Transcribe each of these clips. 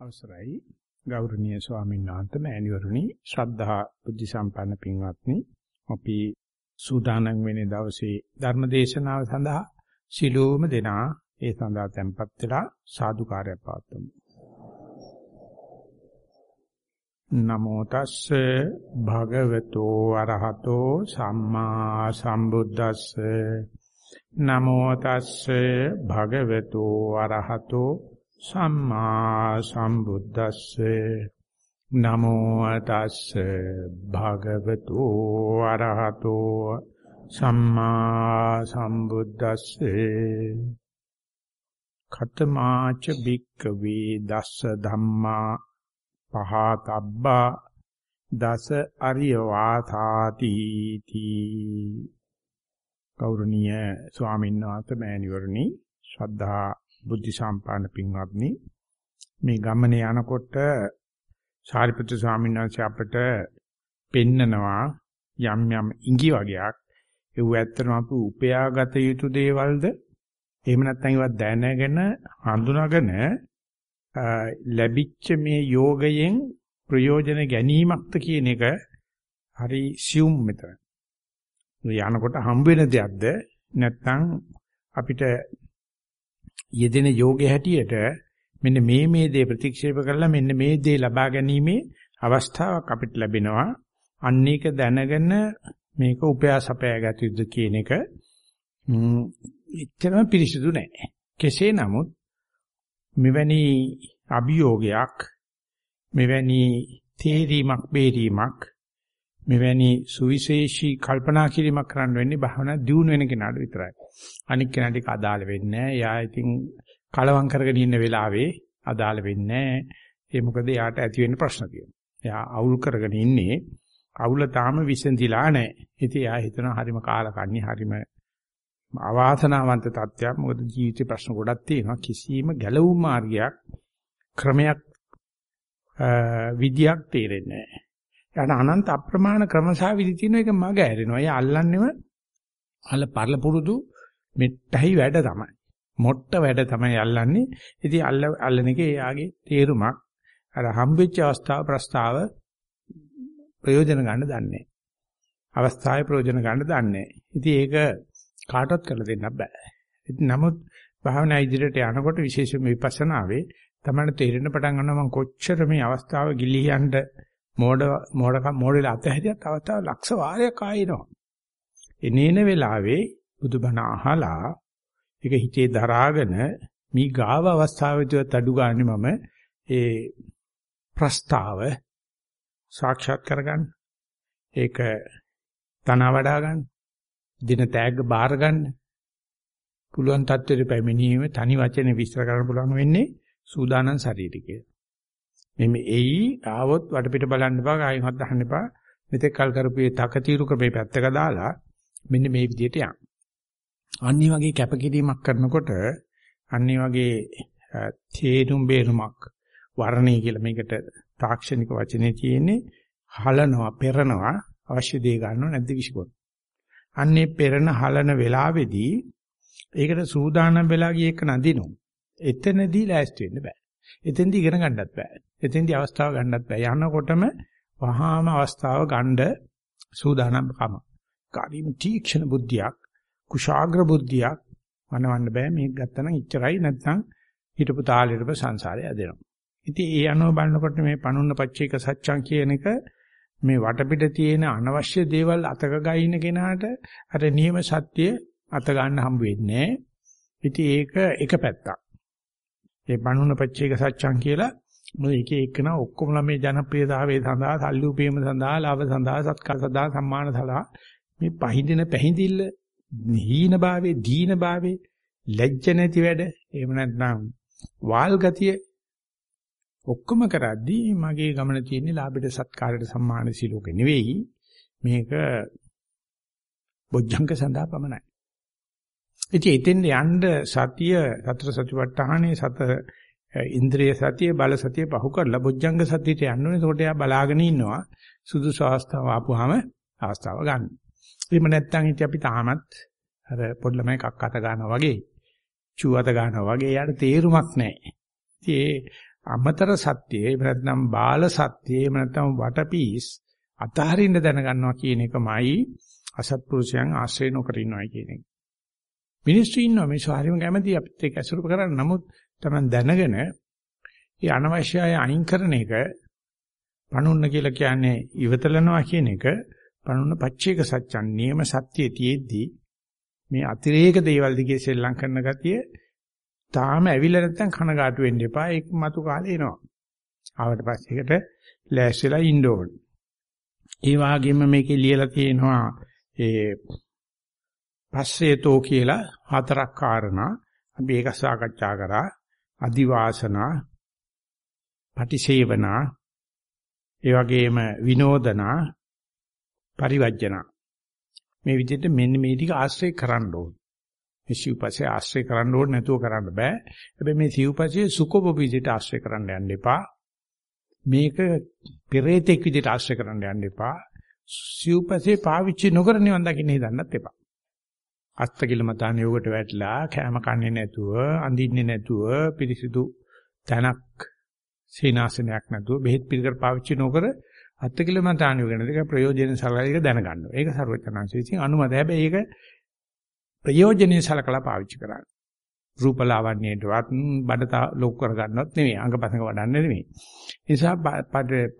අවසරයි. ගෞරවනීය ස්වාමීන් වහන්සේ මෑණිවරුනි ශ්‍රද්ධා බුද්ධ සම්පන්න පින්වත්නි අපි සූදානම් වෙන දවසේ ධර්ම දේශනාව සඳහා. සිළුම දෙනා ඒ සඳහා tempත් වෙලා සාදුකාරය පවත්වමු. නමෝ තස්සේ භගවතු අරහතෝ සම්මා සම්බුද්දස්සේ. නමෝ තස්සේ භගවතු අරහතෝ සම්මා සම්බුද්දස්සේ. නමෝ තස්සේ භගවතු අරහතෝ සම්මා සම්බුද්දස්සේ. ඛතමාච බික්කවේ දස්ස ධම්මා පහතබ්බා. දස අරිය වාතාති තී. ගෞරවනීය ස්වාමීන් වහන්සේ මෑණිවරණි ශ්‍රද්ධා බුද්ධ සම්පාදන පින්වත්නි මේ ගමනේ යනකොට සාරිපුත්‍ර ස්වාමීන් වහන්සේ අපට පෙන්නනවා යම් යම් ඉඟි වගේක්. ඒව ඇත්තටම අපි උපයාගත යුතු දේවල්ද? එහෙම නැත්නම් ඒවා දැනගෙන හඳුනාගෙන ලැබිච්ච මේ යෝගයෙන් ප්‍රයෝජන ගැනීමක්ද කියන එක හරි සියුම් මෙතන. යනකොට හම්බ වෙන දෙයක්ද? නැත්නම් අපිට යෙදෙන යෝගයේ හැටියට මෙන්න මේ මේ දේ ප්‍රතික්ෂේප කරලා මෙන්න මේ දේ ලබා ගැනීමේ අවස්ථාවක් අපිට ලැබෙනවා. අන්න ඒක දැනගෙන මේක උපයාසපයාගත යුතු කියන එක එච්චරම පිරිසිදු නෑ. කෙසේ නමුත් මෙවැනි අභියෝගයක් මෙවැනි තේරීමක් බේරීමක් මෙවැනි සුවිශේෂී කල්පනා කිරීමක් කරන්න වෙන්නේ භවනා දියුණු වෙන කෙනාට විතරයි. අනික් කෙනාට ඒක අදාළ වෙන්නේ නැහැ. එයා ඉතින් කලවම් කරගෙන ඉන්න වෙලාවේ අදාළ වෙන්නේ නැහැ. ඒ මොකද එයාට ඇති වෙන්න ප්‍රශ්න තියෙනවා. එයා අවුල් කරගෙන ඉන්නේ අවුල තාම විසඳිලා නැහැ. ඉතින් එයා හිතනවා හරිම කාලකන්ණි හරිම අවාසනාවන්ත තත්ත්වයක්. මොකද ජීවිතේ ප්‍රශ්න ගොඩක් තියෙනවා. කිසිම ගැලවුම් මාර්ගයක් ක්‍රමයක් විදියක් තේරෙන්නේ නැහැ. යාට අනන්ත අප්‍රමාණ ක්‍රමසා විදි තියෙන එක මග ඇරෙනවා. එයා අල්ලන්නේම අල්ල පරල පුරුදු මෙට්ටයි වැඩ තමයි. මොට්ට වැඩ තමයි අල්ලන්නේ. ඉතින් අල්ල අල්ලන එකේ එයාගේ තේරුමක් අර හම්බෙච්ච අවස්ථාව ප්‍රස්තාව ප්‍රයෝජන ගන්න දන්නේ අවස්ථාවේ ප්‍රයෝජන ගන්න දන්නේ ඉතින් ඒක කාටවත් කරලා දෙන්න බෑ. ඉතින් නමුත් භාවනා ඉදිරියට යනකොට විශේෂයෙන්ම විපස්සනාවේ තමයි තේරෙන්න පටන් ගන්නවා මම කොච්චර මේ අවස්ථාව ගිලිහියන්ඩ මෝඩ මෝඩකම් මෝඩල අතහැරියත් අවස්ථාව ලක්ෂ වාරයක් ආයෙනවා. එනේන වෙලාවේ බුදුබණ අහලා ඒක හිතේ දරාගෙන මේ ගාව අවස්ථාවේදීවත් අඩු ගන්න මම ඒ ප්‍රස්තාව සාක්ෂාත් කරගන්න ඒක තන වඩා ගන්න දින තෑග්ග බාර ගන්න පුළුවන් තත්ත්වෙට පැමිණීම තනි වචනේ විස්තර කරන්න පුළුවන් වෙන්නේ සූදානම් ශරීරිකය. මෙමෙ එයි ආවොත් වටපිට බලන්න එපා ආයෙත් අහන්න එපා මෙතෙක් කල් කරපු ඒ තකතිරු ක්‍රමේ පැත්තක දාලා මෙන්න මේ විදිහට යන්න. අනිත් වගේ කැපකිරීමක් කරනකොට අනිත් වගේ තේරුම් බේරුමක් වර්ණේ කියලා මේකට තාක්ෂණික වචනේ තියෙන්නේ හලනවා පෙරනවා අවශ්‍ය දේ ගන්නව නැද්ද විශ්කොත්. අන්නේ පෙරන හලන වෙලාවේදී ඒකට සූදානම් වෙලා ගිය එක නදිනු. එතනදී ලෑස්ති වෙන්න බෑ. එතෙන්දී ඉගෙන ගන්නත් බෑ. එතෙන්දී අවස්ථාව ගන්නත් බෑ. යනකොටම වහාම අවස්ථාව ගන්න සූදානම් කම. කාරීම තීක්ෂණ බුද්ධියක්, කුශාග්‍ර බුද්ධියක් වනවන්න බෑ. මේක ගත්තනම් ඉච්චරයි නැත්නම් හිටපු තාලෙට සංසාරය ඇදෙනවා. ඉතින් ඒ අනුව බලනකොට මේ පණුන්න පච්චේක සත්‍යං කියන එක මේ වටපිට තියෙන අනවශ්‍ය දේවල් අතක ගයින්න කෙනාට අර නියම සත්‍ය අත ගන්න හම්බ වෙන්නේ නැහැ. ඉතින් ඒක එක පැත්තක්. ඒ පණුන්න පච්චේක සත්‍යං කියලා මොකද එක එකන ඔක්කොම මේ ජනප්‍රියතාවයේ සඳහා සල්ලි උපයම සඳහා ලාභ සඳහා සත්කාර සඳහා සම්මාන සඳහා මේ පහඳින පැහිඳිල්ල හීන භාවයේ දීන භාවයේ ලැජ්ජ නැති වැඩ එහෙම නැත්නම් වාල් ගතිය ඔක්කොම කරද්දී මගේ ගමන තියෙන්නේ ලාභයට සත්කාරයට සම්මාන සිලෝක නෙවෙයි මේක බොජ්ජංග සඳහා පමණයි. ඉතින් එතෙන් යන්න සතිය සතර සතිපට්ඨානේ සත ඉන්ද්‍රිය සතිය බල සතිය පහු කරලා බොජ්ජංග සතියට යන්න ඕනේ. ඒකට එයා බලාගෙන ඉන්නවා. සුදුසු අවස්ථාව ආපුවාම අවස්ථාව ගන්න. එහෙම නැත්නම් ඉතින් අපි තාමත් අර පොඩි ළමයි කක් අත ගන්නවා වගේ, චූ අත ගන්නවා වගේ යාට තේරුමක් නැහැ. ඉතින් අමතර සත්‍යය එහෙම නැත්නම් බාල සත්‍යය එහෙම නැත්නම් වටපීස් අතහරින්න දැනගන්නවා කියන එකමයි අසත්පුරුෂයන් ආශ්‍රය නොකර ඉන්නවා කියන එක. මිනිස්සු ඉන්නවා මේ ස්වාරිම කැමති අපිත් එක්ක ඇසුරු කරන්න. නමුත් Taman දැනගෙන ඒ අනවශ්‍යය අයින් කරන එක පණුන්න කියලා කියන්නේ ඉවතලනවා කියන එක පණුන්න පච්චේක සත්‍යන් නියම සත්‍යයේ තියෙද්දි මේ අතිරේක දේවල් දිගේ සෙල්ලම් කරන ගතිය තාම ඇවිල්ලා නැත්නම් කනගාටු වෙන්න එපා. ඒක මතු කාලේ එනවා. ආවට පස්සේ ඒකට ලෑස්තිලා ඉන්න ඕනේ. ඒ වගේම මේකේ ලියලා තියෙනවා ඒ පස්සේතෝ කියලා හතරක් කාරණා අපි ඒක සාකච්ඡා කරා. අදිවාසනා, පටිසේවනා, ඒ වගේම විනෝදනා, පරිවර්ජනා. මේ විදිහට මෙන්න මේ ටික ආශ්‍රය කරන්න ඕනේ. මේ සිව්පස්සේ ආශ්‍රය කරන්න ඕනේ නැතුව කරන්න බෑ. හැබැයි මේ සිව්පස්සේ සුකොබොබිදිට ආශ්‍රය කරන්න යන්න එපා. මේක පෙරේතෙක් විදිහට ආශ්‍රය කරන්න යන්න එපා. සිව්පස්සේ පාවිච්චි නොකර නිවන් දකින්න හිතන්නත් එපා. අස්තකිල මතාන යෝගට වැටලා කැම කන්නේ නැතුව, අඳින්නේ නැතුව, පිරිසිදු තනක් සීනාසනයක් නැතුව බෙහෙත් පිළිකර පාවිච්චි නොකර අත්කිල මතාන යෝගන දෙක ප්‍රයෝජන සලකලා දැනගන්න. ඒක ਸਰවඥාන්සේ විසින් අනුමත. හැබැයි ඒක ප්‍රයෝජනෙයි සලකලා පාවිච්චි කරන්න. රූපලාවන්‍යයටවත් බඩත ලොක් කරගන්නවත් නෙමෙයි අංගපසංග වඩන්න නෙමෙයි. ඒ නිසා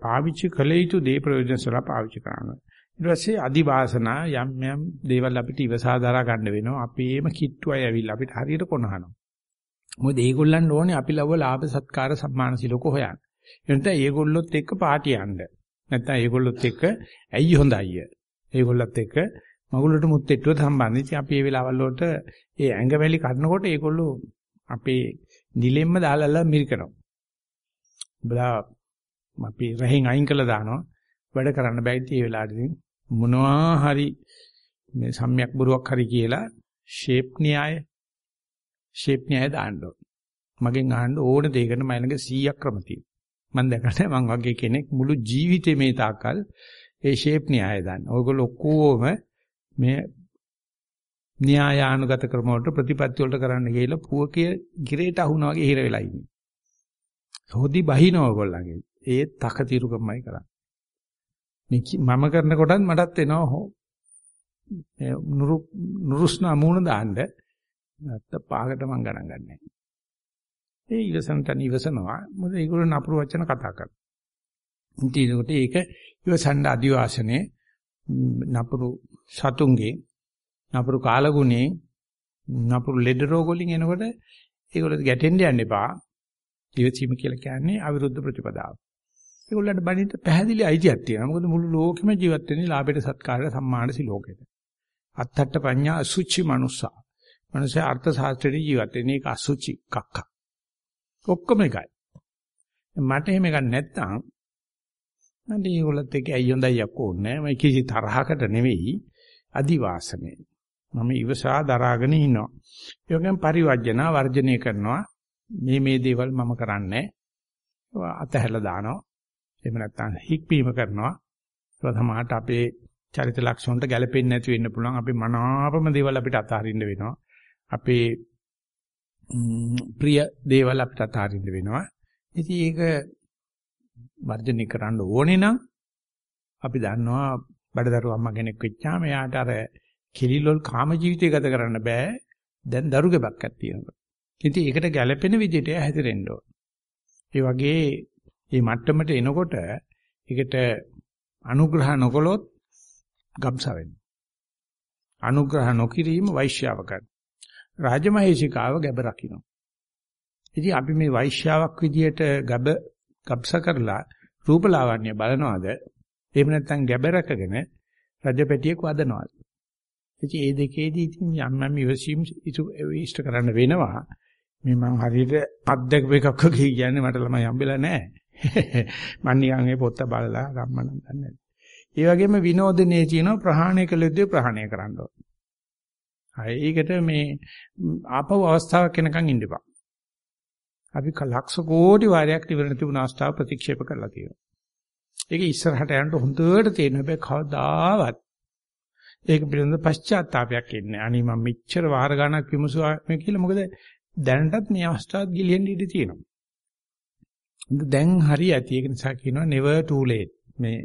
පාවිච්චි කළ යුතු දේ ප්‍රයෝජන සලකලා පාවිච්චි කරනවා. ඊට පස්සේ අදිවාසනා යම් යම් දේවල් අපිට ඉවසා දරා ගන්න වෙනවා. අපේම කිට්ටු අය ඇවිල්ලා අපිට හරියට කොනහනවා. මොකද ඒගොල්ලන් ඕනේ අපි ලව ලාභ සත්කාර සම්මාන සිලෝක හොයන්න. එනත ඒගොල්ලොත් එක්ක පාටි යන්න. නැත්නම් ඒගොල්ලොත් එක්ක ඇයි හොඳයි. ඒගොල්ලොත් එක්ක මගුලට මුත්තේට්ටුව සම්බන්ධයි. ඉතින් අපි මේ වෙලාවල් වලට ඒ ඇඟවැලි කඩනකොට ඒගොල්ලෝ අපේ නිලෙම්ම දාලා මිරිකනවා. බලා අපි රහෙන් අයින් කළා දානවා. වැඩ කරන්න බෑ ඉතින් ඒ වෙලාවේදී මොනවා හරි මේ සම්‍යක් බරුවක් හරි කියලා ෂේප් න්‍යාය ෂේප් න්‍යාය දාන්න මගෙන් අහන්න ඕන දෙයකට මම ළඟ 100ක් ක්‍රම තියෙනවා. මම දැකලා මම වගේ කෙනෙක් මුළු ජීවිතේ මේ තාකල් ඒ ෂේප් න්‍යාය දාන්න. ඔයගොල්ලෝ ඔක්කොම මේ න්‍යායානුගත ක්‍රම වලට ප්‍රතිපත්ති වලට කරන්න ගිහලා පුවකිය ගිරේට අහුනා වගේ හිර වෙලා ඉන්නේ. හොදි බහිනව ඔයගොල්ලන්ගේ. ඒ තකතිරුකමයි කරන්නේ. මේ මම කරන කොටත් මටත් එනවා හෝ මේ නුරු නුරුස්නා මූණ දාන්න නැත්ත පාකට මං ගණන් ගන්නෑ. ඒ ඉවසන තන ඉවසනවා. මොකද ඒගොල්ලෝ නපුරු වචන කතා කරනවා. ඉතින් ඒකට ඒක ඉවසන්න අදිවාසනේ නපුරු සතුන්ගේ නපුරු කාලගුණේ නපුරු ලෙඩ රෝග වලින් එනකොට ඒගොල්ලෝ ගැටෙන්න යන්න එපා. ඉවසීම කියලා කියන්නේ අවිරුද්ධ ප්‍රතිපදාව. ඒගොල්ලන්ට බණිට පැහැදිලි අයිතියක් තියෙනවා. මොකද මුළු ලෝකෙම ජීවත් වෙන්නේ ලාභයට සත්කාරයට සම්මානට සිලෝකෙට. අත්තට්ඨ පඤ්ඤා අසුචි මනුස්සා. මනුෂ්‍ය අර්ථ ශාස්ත්‍රයේ ජීවත් වෙන්නේ ඒක අසුචි කක්ක. ඔක්කොම එකයි. මට එහෙම එකක් නැත්තම් මට ඒගොල්ලත් එක්ක ඇයි හොඳයි යකෝ ඕනේ මම කිසි තරහකට නෙවෙයි අදිවාසනේ. මම ඉවසා දරාගෙන ඉන්නවා. ඒ වගේම පරිවර්ජන වර්ජනය කරනවා. මේ මේ දේවල් මම කරන්නේ අතහැරලා දානවා. එහෙම නැත්නම් හික්පීම කරනවා. ඒක තමයි අපේ චරිත ලක්ෂණ වලට ගැලපෙන්නේ නැති වෙන්න පුළුවන්. අපි මනාපම දේවල් අපිට අතහරින්න වෙනවා. අපේ ප්‍රිය දේවල් අපිට අතහරින්න වෙනවා ඉතින් ඒක වර්ධනය කරන්න ඕනේ නම් අපි දන්නවා බඩදරු අම්මා කෙනෙක් වෙච්චාම එයාට අර කිලිලොල් කාම ජීවිතය ගත කරන්න බෑ. දැන් දරු ගැබක් තියෙනවා. ඉතින් ඒකට ගැළපෙන විදිහට හැදිරෙන්න ඕන. ඒ වගේ මේ මට්ටමට එනකොට ඒකට අනුග්‍රහ නොකළොත් ගබ්ස වෙනවා. අනුග්‍රහ නොකිරීම වෛශ්‍යාවකයි. රාජමහේශිකාව ගැබ රකින්න. ඉතින් අපි මේ වෛශ්‍යාවක් විදියට ගබ ගබ්ස කරලා රූපලාවන්‍ය බලනවාද? එහෙම නැත්නම් ගැබරකගෙන රජපැටියෙක් වදනවාද? ඉතින් මේ දෙකේදී ඉතින් යම් යම් ඉවසීම් ඉෂ්ට කරන්න වෙනවා. මේ මං හරියට අද්දක එකක් කියන්නේ මට ළමයි හම්බෙලා නැහැ. මං නිකන් මේ පොත්ත බලලා ගම්මනම් දන්නේ ඒ වගේම විනෝදනේ තියෙනවා ප්‍රහාණය කළ යුත්තේ ප්‍රහාණය කරන්න ඕන. හරි ඒකට මේ ආපහු අවස්ථාවක් එනකන් ඉන්න එපා. අපි ලක්ෂ කෝටි වාරයක් ඉවරන තිබුණ අවස්ථාව ප්‍රතික්ෂේප කරලා තියෙනවා. ඒක ඉස්සරහට යනකොට හොඳට තේරෙන හැබැයි කවදාවත් ඒක පිළිබඳ පශ්චාත්තාවයක් එන්නේ. අනේ මම මෙච්චර වාර ගණක් විමසුවා මේ කියලා මොකද දැනටත් මේ අවස්ථාවත් ගිලිහෙන්න ඉඩ තියෙනවා. දැන් හරි ඇති ඒක නිසා කියනවා never too late මේ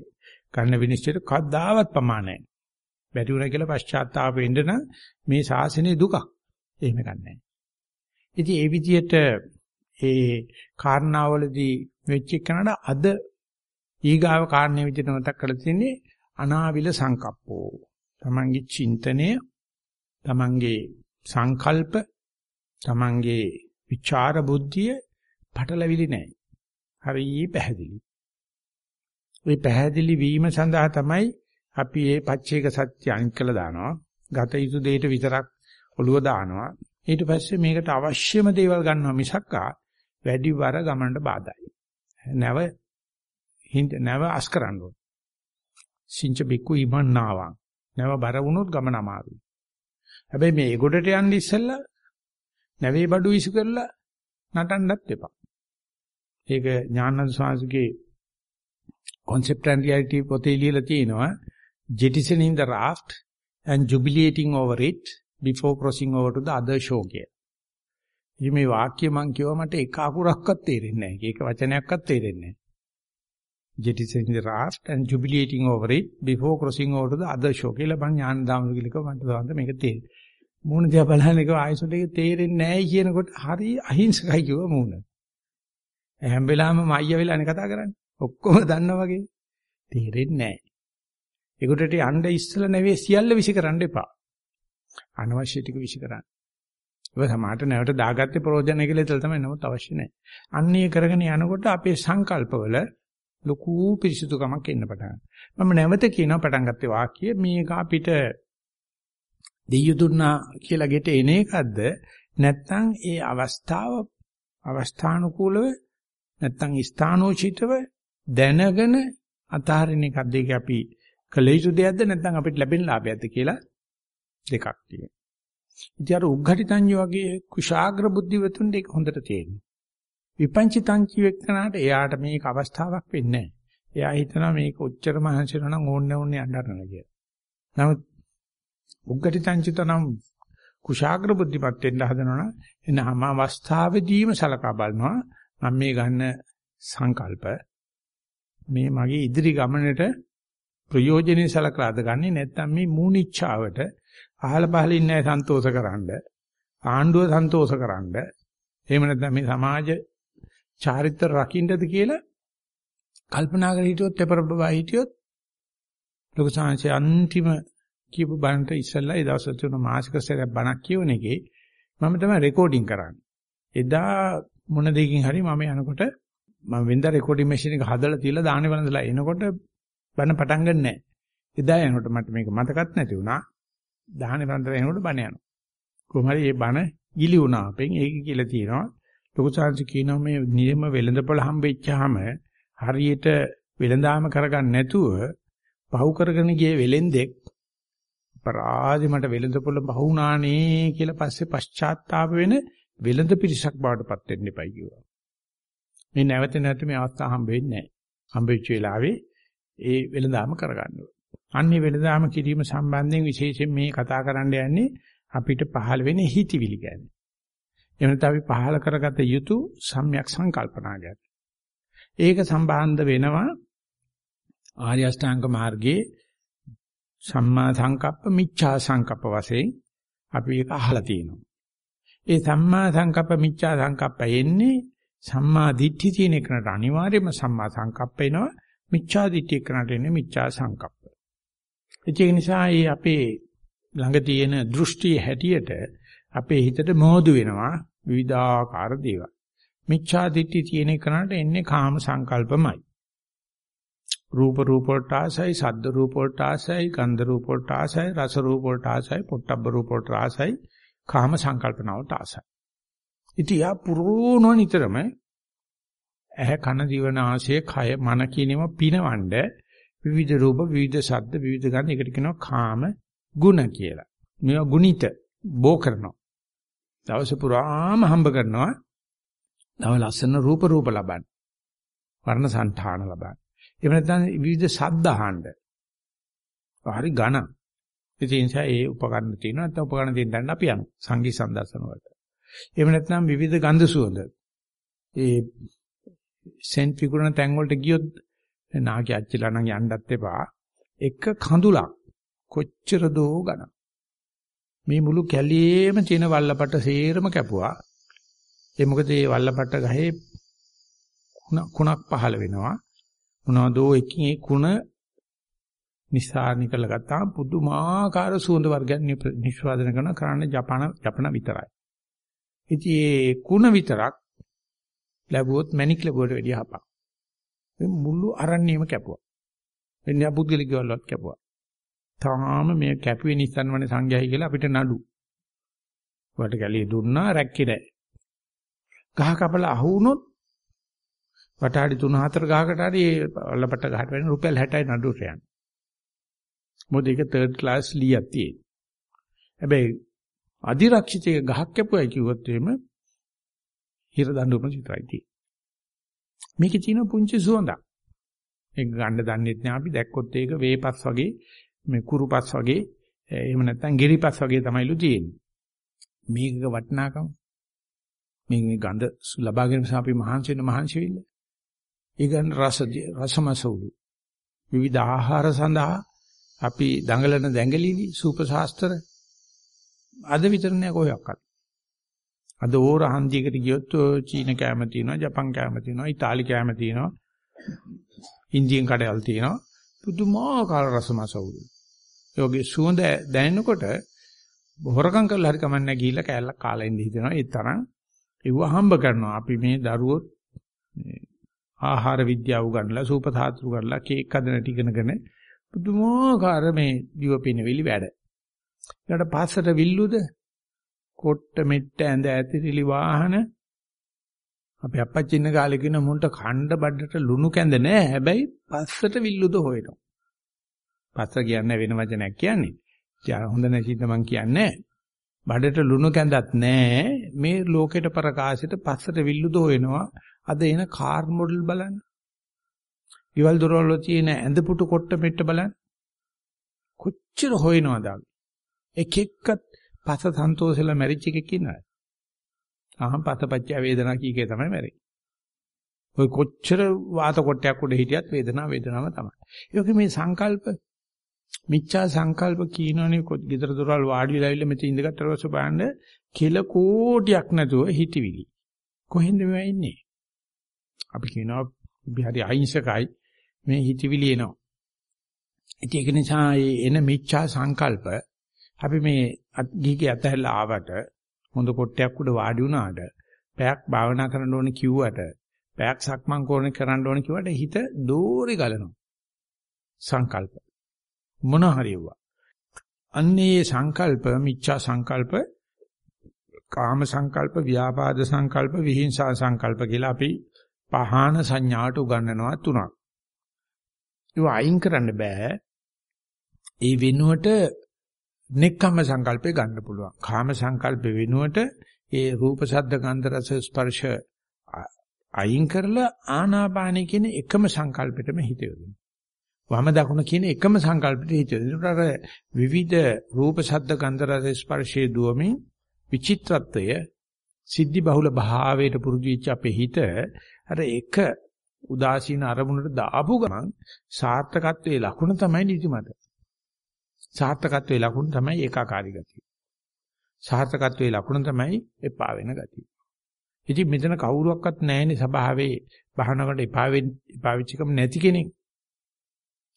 ගන්න විනිශ්චයට කවදාවත් ප්‍රමාණයි බැරි වුණා කියලා පශ්චාත්තාප වෙන්න නම් මේ ශාසනයේ දුකක් එහෙම ගන්නෑ ඉතින් ඒ විදිහට ඒ කාරණාවලදී වෙච්ච කෙනාට අද ඊගාව කාරණේ විදිහට මතක් කරලා තියෙන්නේ අනාවිල සංකප්පෝ තමන්ගේ චින්තනය තමන්ගේ සංකල්ප තමන්ගේ විචාර බුද්ධිය පටලවිලි නැහැ. හරියි පැහැදිලි. ওই පැහැදිලි වීම සඳහා තමයි අපි මේ පච්චේක සත්‍ය අනිත් කළ දානවා. ගත යුතු දෙයට විතරක් ඔළුව දානවා. ඊට පස්සේ මේකට අවශ්‍යම දේවල් ගන්නවා මිසක්කා වැඩි වර ගමනට බාධායි. නැව හින්ද නැව අස් කරන්න ඕන. සිංච බික්කු ඉමන්නාවා. නැව බර වුණොත් ගමන අමාරුයි. හැබැයි මේ ඒගොඩට යන්න ඉස්සෙල්ලා නැවේ බඩු විසු කරලා නටන්නත් එපා. ඒක ඥානන්ද ස්වාමීගේ concept and reality පොතේ ලියලා තියෙනවා jettisoning the raft and jubilating over it before crossing over to the other shore කිය. ඉතින් මේ වාක්‍ය මං කියවා මට එක අකුරක්වත් තේරෙන්නේ නැහැ. ඒක වචනයක්වත් තේරෙන්නේ නැහැ. jettisoning the raft and jubilating over it before crossing over to the other shore කියලා බං ඥාන දාමු කියලා මට දවන්ත මේක තේරෙන්නේ. මූණ දිහා බලන එක ආයසොට ඒක තේරෙන්නේ නැහැ කියනකොට හරි අහිංසකයි කිව්ව මූණ. හැම වෙලාවෙම මයිය වෙලානේ කතා කරන්නේ. ඔක්කොම දන්නා වගේ. තේරෙන්නේ නැහැ. ඒකට යන්න ඉස්සලා නෙවෙයි සියල්ල විසි කරන්න එපා. අනවශ්‍ය ටික විසි කරන්න. ඒක සමාහට නැවට දාගත්තේ ප්‍රෝජන කියලා ඉතල තමයි නමුත් අවශ්‍ය නැහැ. අන්නේ කරගෙන යනකොට අපේ සංකල්පවල ලොකු පිරිසුදුකමක් එන්න පටන් මම නැවත කියනවා පටන් ගත්තේ වාක්‍ය මේක අපිට දෙයියු දුන්නා කියලා ගෙට එන එකක්ද නැත්නම් ඒ අවස්ථාව අවස්ථානුකූලව නැත්නම් ස්ථානෝචිතව දැනගෙන අතහරින එකක්ද ඒක අපි කළ යුතු දෙයක්ද නැත්නම් අපිට ලැබෙන ලාභයක්ද කියලා දෙකක් තියෙනවා. ඉතින් අර උග්ඝටිතඤ්ඤ වගේ කුශාග්‍ර බුද්ධිවතුන් දෙක හොඳට තියෙනවා. විපංචිතංචි වෙක්කනට එයාට මේක අවස්ථාවක් වෙන්නේ නැහැ. එයා හිතනවා මේක ඔච්චර මහන්සි වෙනවා නම් ඕන්නේ ඕන්නේ යන්න හදනවා කියලා. නමුත් උග්ගටිතංචිතනම් කුශාග්‍ර බුද්ධිපත් වෙන්න හදනවනම් එන හැම අවස්ථාවෙදීම සලකා බලනවා මම මේ ගන්න සංකල්ප මේ මගේ ඉදිරි ගමනට ප්‍රයෝජනෙයි සලකලාද ගන්නේ නැත්නම් මේ මූනිච්ඡාවට අහල පහල ඉන්නේ සන්තෝෂකරනද ආණ්ඩුව සන්තෝෂකරනද එහෙම නැත්නම් මේ සමාජ චාරිත්‍ර රකින්නද කියලා කල්පනා කර හිටියොත් තෙපරබවා හිටියොත් ලොකු සංහසේ අන්තිම කියපු බණට ඉස්සෙල්ලා ඒ දවස් තුන මාසික සැරයක් බණක් කියවන එකේ මම තමයි රෙකෝඩින් කරන්නේ. එදා මොන දෙකින් හරි මම යනකොට මම වෙනදා රෙකෝඩින් මැෂින් එක හදලා තියලා දාන්නේ වළඳලා එනකොට බණ පටන් ගන්න නැහැ. එදා යනකොට මට මේක මතකත් නැති වුණා. දාහනේ වළඳලා එනකොට බණ යනවා. කොහොම හරි මේ බණ ගිලි වුණා අපෙන් ඒක කියලා තියෙනවා. ලොකු සාංශ කියනවා මේ නියම වෙළඳපොළ හම්බෙච්චාම හරියට වෙළඳාම කරගන්න නැතුව පහු කරගෙන ගියේ වෙලෙන්දෙක් අපරාධි මට වෙළඳපොළ බහුණානේ කියලා පස්සේ පශ්චාත්තාප වෙන වෙළඳ පිරිසක් බවට පත් වෙන්න එපයි කිව්වා. මේ නැවත නැවත මේ අවස්ථාව හම්බ වෙන්නේ නැහැ. හම්බෙච්ච වෙලාවේ ඒ වෙළඳාම කරගන්න ඕනේ. අන්නේ වෙළඳාම කිරීම සම්බන්ධයෙන් විශේෂයෙන් මේ කතා කරන්න යන්නේ අපිට පහළ වෙන හිතිවිලි ගැන. එහෙම නැත්නම් අපි පහළ කරගත යුතු සම්‍යක් සංකල්පනා ගැන. ඒක සම්බන්ධ වෙනවා ආර්ය අෂ්ටාංග මාර්ගයේ සම්මා සංකප්ප මිච්ඡා සංකප්ප වශයෙන් අපි ඒක අහලා තියෙනවා. ඒ සම්මා සංකප්ප මිච්ඡා සංකප්ප එන්නේ සම්මා දිට්ඨිය තියෙන එකට අනිවාර්යයෙන්ම සම්මා සංකප්ප එනවා. මිච්ඡා දිට්ඨිය කරනට එන්නේ මිච්ඡා සංකප්ප. ඒක නිසා මේ අපේ ළඟ තියෙන දෘෂ්ටිය හැටියට අපේ හිතට මෝදු වෙනවා විවිධාකාර දේවල්. මිච්ඡා දිට්ඨිය තියෙන එකට එන්නේ කාම සංකල්පමයි. රූප රූප වලට ආසයි, ශබ්ද රූප වලට ආසයි, ගන්ධ රූප වලට ආසයි, රස රූප වලට ආසයි, පොට්ටබ්බ රූප වලට ආසයි, කාම සංකල්පනවලට ආසයි. ඉතින් යා පුරෝණව නිතරම ඇහ කන දිව නාසය කය මන කියනම පිනවඬ විවිධ රූප විවිධ ශබ්ද විවිධ ගන්ධ එකට කියනවා කාම ගුණ කියලා. මේවා ගුණිත බෝ කරනවා. දවස පුරාම හම්බ කරනවා. තව ලස්සන රූප රූප ලබන්න. වර්ණ సంతාන ලබන්න. එහෙම නැත්නම් විවිධ ශබ්ද අහන්න. හරි ඝන. ඒ නිසා ඒ උපකරණ තියෙනවා නැත්නම් උපකරණ දෙන්න අපි යනවා සංගීත සම්දර්ශන වලට. එහෙම නැත්නම් විවිධ ගන්ධ සුවඳ. ඒ සෙන්ට් විකුණන තැන් වලට ගියොත් නාකි අච්චිලා නම් යන්නත් එපා. එක කඳුලක් කොච්චර දෝ ගණන්. මේ මුළු කැලියේම තියෙන වල්ලපට සේරම කැපුවා. ඒ මොකද මේ වල්ලපට ගහේ කුණක් පහළ වෙනවා. මොනවදෝ එකකින් ඒ කුණ නිස්සාරණි කරලා ගත්තාම පුදුමාකාර සුවඳ වර්ගයක් නිෂ්පාදනය කරන කරන්න ජපාන ජපන විතරයි. ඉතින් ඒ කුණ විතරක් ලැබුවොත් මැනික් ලැබුවට වැඩිය හපක්. මේ මුළු අරණියම කැපුවා. වෙන්නේ පුද්ගලික වලවත් කැපුවා. තාම මේ කැපුවේ Nissan වනේ සංඝයායි කියලා අපිට නඩු. වට කැලිය දුන්නා රැක්කේ නැහැ. ගහ කපලා අහු වුණොත් වටාඩි 3-4 ගහකට හරි වලපට ගහට වෙන රුපියල් 60යි නඩුවට යන්නේ. මොකද ඒක තර්ඩ් ක්ලාස් ලීයක් තියෙන. හැබැයි අධිරක්ෂිතයේ ගහක් කැපුවයි කිව්වොත් එහෙම හිර දඬුවම විතරයි තියෙන්නේ. මේකේ තියෙන පුංචි සුවඳක්. ඒක ගන්න දන්නෙත් නෑ අපි දැක්කොත් ඒක වේපස් වගේ මේ කුරුපස් වගේ එහෙම නැත්නම් ගිරිපස් වගේ තමයිලු තියෙන්නේ. මේකක වටිනාකම මේක මේ ගඳ ලබා ගැනීම නිසා අපි මහන්සි වෙන මහන්සි වෙilla. ඊගන් රස රසමසවුලු. විවිධ ආහාර සඳහා අපි දඟලන දැඟලිලි සූප ශාස්ත්‍ර අද විතර නෑ කොහොක්වත්. අද ඕර හන්දියකට ගියොත් චීන කෑම තියෙනවා, ජපන් කෑම තියෙනවා, ඉතාලි කෑම තියෙනවා, ඉන්දියන් කඩවල් තියෙනවා. පුදුමාකාර රසමසවුලු. යෝගේ සුවඳ දැනෙනකොට හොරකම් කරලා හරි කමන්නේ ගිහිල්ලා කෑල්ලක් කාලා ඉඳී හිතෙනවා. ඒ තරම් ඒව හම්බ කරනවා. අපි මේ දරුවෝ ආහාර විද්‍යාව උගන්ලා සූප සාත්‍රු කරලා කේක් හදන ටිකනගෙන පුදුමාකාර මේ දිවපිනවිලි වැඩ. ඊට පස්සට විල්ලුද කොට්ට මෙට්ට ඇඳ ඇතිරිලි වාහන අපි අපච්චි ඉන්න කාලේ කියන මුන්ට ඛණ්ඩ බඩට ලුණු කැඳ නැහැ. හැබැයි පස්සට විල්ලුද හොයනවා. පස්ස කියන්නේ වෙන වචනයක් කියන්නේ. ඉතින් හොඳ නැසින්ද මං කියන්නේ. බඩට ලුණු කැඳක් නැහැ. මේ ලෝකෙට ප්‍රකාශයට පස්සට විල්ලුද හොයනවා. අද එන කාර් මොඩල් බලන්න. ඊවල දොරවල තියෙන ඇඳ පුටු කොට්ට මෙට්ට බලන්න. කොච්චර හොයනවද? එක එක්කත් පස සන්තෝෂෙලා මැරිච් එකක් ඉන්නවද? අහම් පතපච්ච වේදනා කීකේ තමයි මැරෙන්නේ. ඔය කොච්චර වාත කොටයක් උඩ හිටියත් වේදනාව වේදනාව තමයි. ඒක මේ සංකල්ප මිච්ඡා සංකල්ප කියනෝනේ ගෙදර දොරවල් වාඩි වෙලා ඉල්ල මෙතන ඉඳගත්තට පස්සේ බලන්න කෙල කෝටියක් නැතුව හිතවිලි. කොහෙන්ද මේවා ඉන්නේ? අපි කියනවා බිහරි අහිංසකයි මේ හිතවිලි එනවා. ඉතින් ඒක නිසා එන මිච්ඡා සංකල්ප අපි මේ ගිහිගේ අතහැරලා ආවට හොඳ කොටයක් උඩ වාඩි වුණාට පැයක් භාවනා කරන්න ඕනේ කිව්වට පැයක් සක්මන් කරන කරන්න ඕනේ කිව්වට හිත දෝරි ගලනවා. සංකල්ප මොන හරියුවා. අන්නේ සංකල්ප මිච්ඡා සංකල්ප කාම සංකල්ප ව්‍යාපාද සංකල්ප විහිංසා සංකල්ප කියලා අපි පහාන සංඥාට උගන්වනවා තුනක්. ඒවා අයින් කරන්න බෑ. ඒ වෙනුවට නෙක්ඛම්ම සංකල්පේ ගන්න පුළුවන්. කාම සංකල්පේ වෙනුවට ඒ රූප ශබ්ද ගන්ධ රස ස්පර්ශ අයින් කරලා ආනාපානෙ කියන එකම සංකල්පෙටම හිත යොදනවා. වම දකුණ කියන එකම සංකල්පෙට හිත යොදනවා. අර විවිධ රූප ශබ්ද ගන්ධ රස ස්පර්ශයේ දුවමින් විචිත්‍රත්වය සිද්ධි බහුල භාවයට පුරුදු වෙච්ච අපේ හිත අර එක උදාසීන අරමුණට දාපු ගමන් සාර්ථකත්වයේ ලකුණ තමයි නිදිමත. සාර්ථකත්වයේ ලකුණ තමයි ඒකාකාරී ගතිය. සාර්ථකත්වයේ ලකුණ තමයි එපා වෙන ගතිය. ඉතින් මෙතන කවුරුවක්වත් නැහැනේ සභාවේ බහනකට එපා වෙන්න එපා වෙච්චකම නැති කෙනෙක්.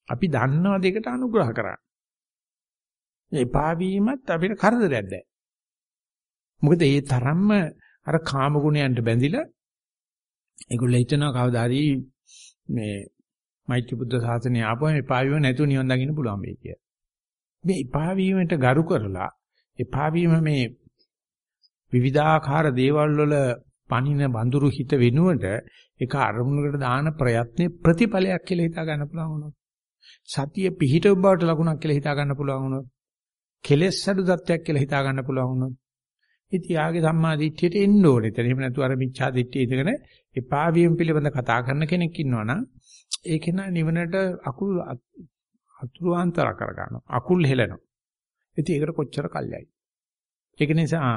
අපි දන්නවා දෙකට අනුග්‍රහ කරන්න. එපා වීමත් අපිට කරදරයක් දැන්. මොකද ඒ තරම්ම අර කාම ගුණයන්ට බැඳිලා ඒගොල්ලෝ හිතනවා කවදා හරි මේ මෛත්‍රී බුද්ධ ශාසනය ආපුවම එපා වීම නැතුව නිවන් දකින්න පුළුවන් වෙයි කියලා. මේ එපා වීමට ගරු කරලා එපා වීම මේ විවිධාකාර දේවල් වල පණින බඳුරු හිත වෙනුවට ඒක අරමුණකට දාන ප්‍රයත්නේ ප්‍රතිඵලයක් කියලා හිතා ගන්න පුළුවන් වුණොත්. සතිය පිහිටව බවට ලකුණක් කියලා හිතා ගන්න පුළුවන් වුණොත්. කෙලෙස් අඩු තත්වයක් කියලා හිතා ගන්න පුළුවන් වුණොත්. ඉතින් යාගේ සම්මා දිට්ඨියට එන්න ඕනේ. එතන එහෙම නැතුව අර මිච්ඡා දිට්ඨිය ඉදගෙන එපා වීම පිළිබඳ කතා කරන කෙනෙක් ඉන්නවනම් ඒක නා නිවනට අකුල් අතුරුාන්තර කර ගන්නවා. අකුල් හෙලනවා. ඉතින් ඒකට කොච්චර කල්යයි. ඒක නිසා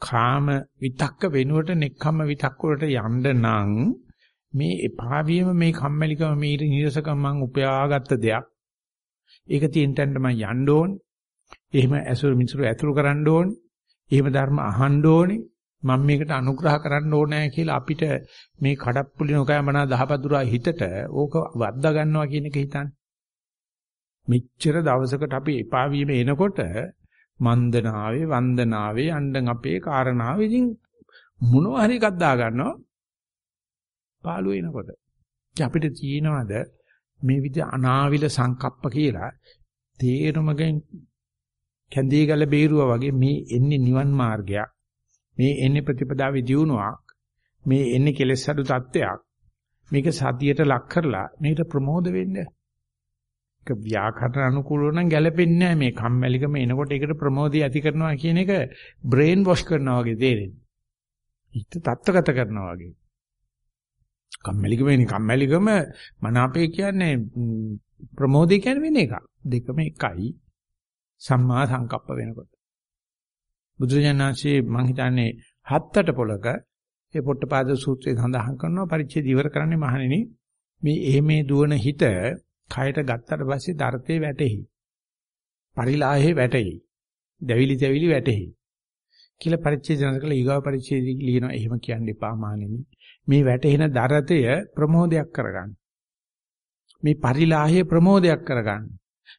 කාම විතක්ක වෙනුවට නෙක්ඛම්ම විතක්ක වලට යන්න නම් මේ එපා වීම මේ කම්මැලිකම මේ නිරසකම මං උපයාගත්ත දෙයක්. ඒක තියෙන තැනට මං යන්න ඕනේ. එහෙම ඇසුරු මිනිසුරු ඇතුළු කරන්න ඕනේ. එහෙම ධර්ම අහන්න ඕනේ. මම මේකට අනුග්‍රහ කරන්න ඕනේ කියලා අපිට මේ කඩප්පුලි නොකෑමනා දහපදුරා හිතට ඕක වද්දා ගන්නවා කියන එක හිතන්නේ. මෙච්චර දවසකට අපි එපා වීම එනකොට මන්දනාවේ වන්දනාවේ අණ්ඩන් අපේ කාරණාව ඉතින් මොනවා හරි එකක් දා ගන්නවා පාළු වෙනකොට. අපිට තියෙනවද මේ විදිහ අනාවිල සංකප්ප කියලා තේරුමගෙන් කැඳේ ගල බේරුවා වගේ මේ එන්නේ නිවන් මාර්ගයක්. මේ එන්නේ ප්‍රතිපදාවේ දියුණුවක්. මේ එන්නේ කෙලෙස් අඩු තත්ත්වයක්. මේක සතියට ලක් කරලා මේකට ප්‍රමෝද වෙන්න. ඒක ව්‍යාකරණ අනුකූලව නම් ගැලපෙන්නේ නැහැ මේ කම්මැලිකම එනකොට ඒකට ප්‍රමෝදය ඇති කරනවා කියන එක බ්‍රේන් වොෂ් කරනවා වගේ තේරෙන්නේ. හිත තත්ත්වගත කරනවා වගේ. කම්මැලිකම එන්නේ කම්මැලිකම මනාපේ කියන්නේ ප්‍රමෝදය කියන්නේ වෙන එකක්. දෙකම එකයි. සම්මා සංකප්ප වෙනකොට. බුදුරජාණන්සේ මං හිතන්නේ හත්තට පොලක ඒ පොට්ටපාද සූත්‍රයේ සඳහන් කරනවා පරිච්ඡේද ඉවර කරන්නේ මහණෙනි මේ එහෙමේ දුවන හිත කයට ගත්තට පස්සේ දර්ථේ වැටෙහි. පරිලාහේ වැටෙහි. දැවිලි දැවිලි වැටෙහි. කියලා පරිච්ඡේදන කළ ඊගාව පරිච්ඡේදය ලියනවා එහෙම කියන්න එපා මහණෙනි. මේ වැටෙන දරතය ප්‍රමෝදයක් කරගන්න. මේ පරිලාහයේ ප්‍රමෝදයක් කරගන්න.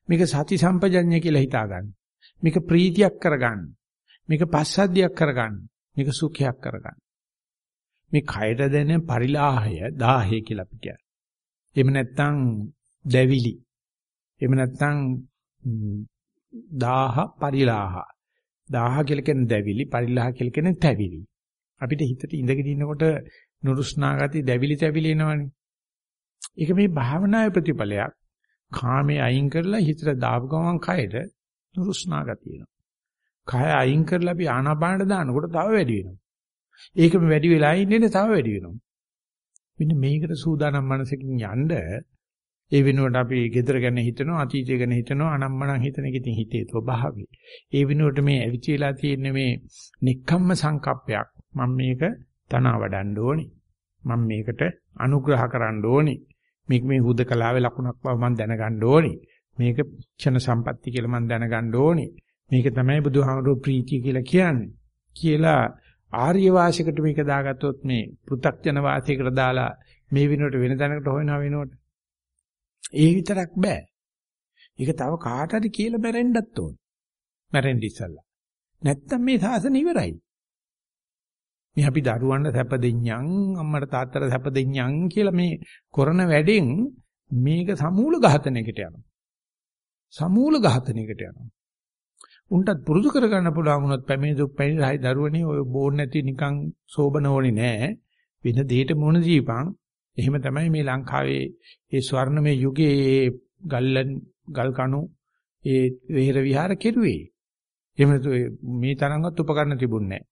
මේක සති සම්පජඤ්ඤය කියලා හිතාගන්න. මේක ප්‍රීතියක් කරගන්න. මේක පස්සද්ධියක් කරගන්න. මේක සුඛයක් කරගන්න. මේ කයට දැනෙන පරිලාහය 1000 කියලා අපි කියනවා. එහෙම නැත්නම් දැවිලි. එහෙම නැත්නම් 1000 පරිලාහ. 1000 කියලා කියන්නේ දැවිලි, පරිලාහ කියලා කියන්නේ තැවිලි. අපිට හිතට ඉඳගෙන ඉන්නකොට නුරුස්නා ගති දැවිලි තැවිලි එනවනේ. ඒක මේ භාවනාවේ ප්‍රතිඵලයක්. කාමයේ අයින් කරලා හිතට දාපු ගමන් කයට නුරුස්නා ගතිය එනවා. කය අයින් කරලා අපි ආනාපානට දානකොට තව වැඩි වෙනවා. ඒකම වැඩි වෙලා ඉන්නේ තව වැඩි වෙනවා. මෙන්න මේකට සූදානම් මනසකින් යන්න ඒ වෙනුවට අපි gedara ගැන හිතනවා අතීතය ගැන හිතනවා අනම්මනම් හිතන එක ඉතින් හිතේ ස්වභාවය. ඒ වෙනුවට මේ ඇවිචීලා තියෙන මේ නික්කම්ම සංකප්පයක් මම මේක තනවා වඩන්න ඕනේ. මම මේකට අනුග්‍රහ කරන්න ඕනේ. මේක මේ හුදකලාවේ ලකුණක් බව මම දැනගන්න ඕනේ. මේක ක්ෂණ සම්පatti කියලා මම දැනගන්න ඕනේ. මේක තමයි බුදුහාමුදුරුවෝ ප්‍රීතිය කියලා කියන්නේ. කියලා ආර්ය වාසිකට මේක දාගත්තොත් මේ පෘ탁ජන වාසියකට දාලා මේ විනෝඩ වෙන දැනකට හොයනවා වෙනකොට. ඒ විතරක් බෑ. ඒක තව කාට හරි කියලා මැරෙන්නත් ඕන. මැරෙන්න ඉස්සල්ලා. නැත්තම් මේ සාසන ඉවරයි. මේ අපි දරුවන්ට සැප දෙඤ්ඤං අම්මට තාත්තට සැප දෙඤ්ඤං කියලා මේ කරන වැඩෙන් මේක සමූල ඝාතනයකට යනවා. සමූල ඝාතනයකට යනවා. උන්ටත් පුරුදු කරගන්න පුළුවන් වුණොත් පැමිණි දුක් පැමිණි දරුවනේ ඔය බෝන් නැති නිකන් සෝබන ඕනේ නෑ. වෙන දෙයකට මොන ජීපං. එහෙම තමයි මේ ලංකාවේ ඒ ස්වර්ණමය යුගයේ ගල්ලන් ගල් කණු ඒ විහෙර විහාර කෙරුවේ. එහෙම නැතු මේ තරම්වත් උපකරණ තිබුණේ නෑ.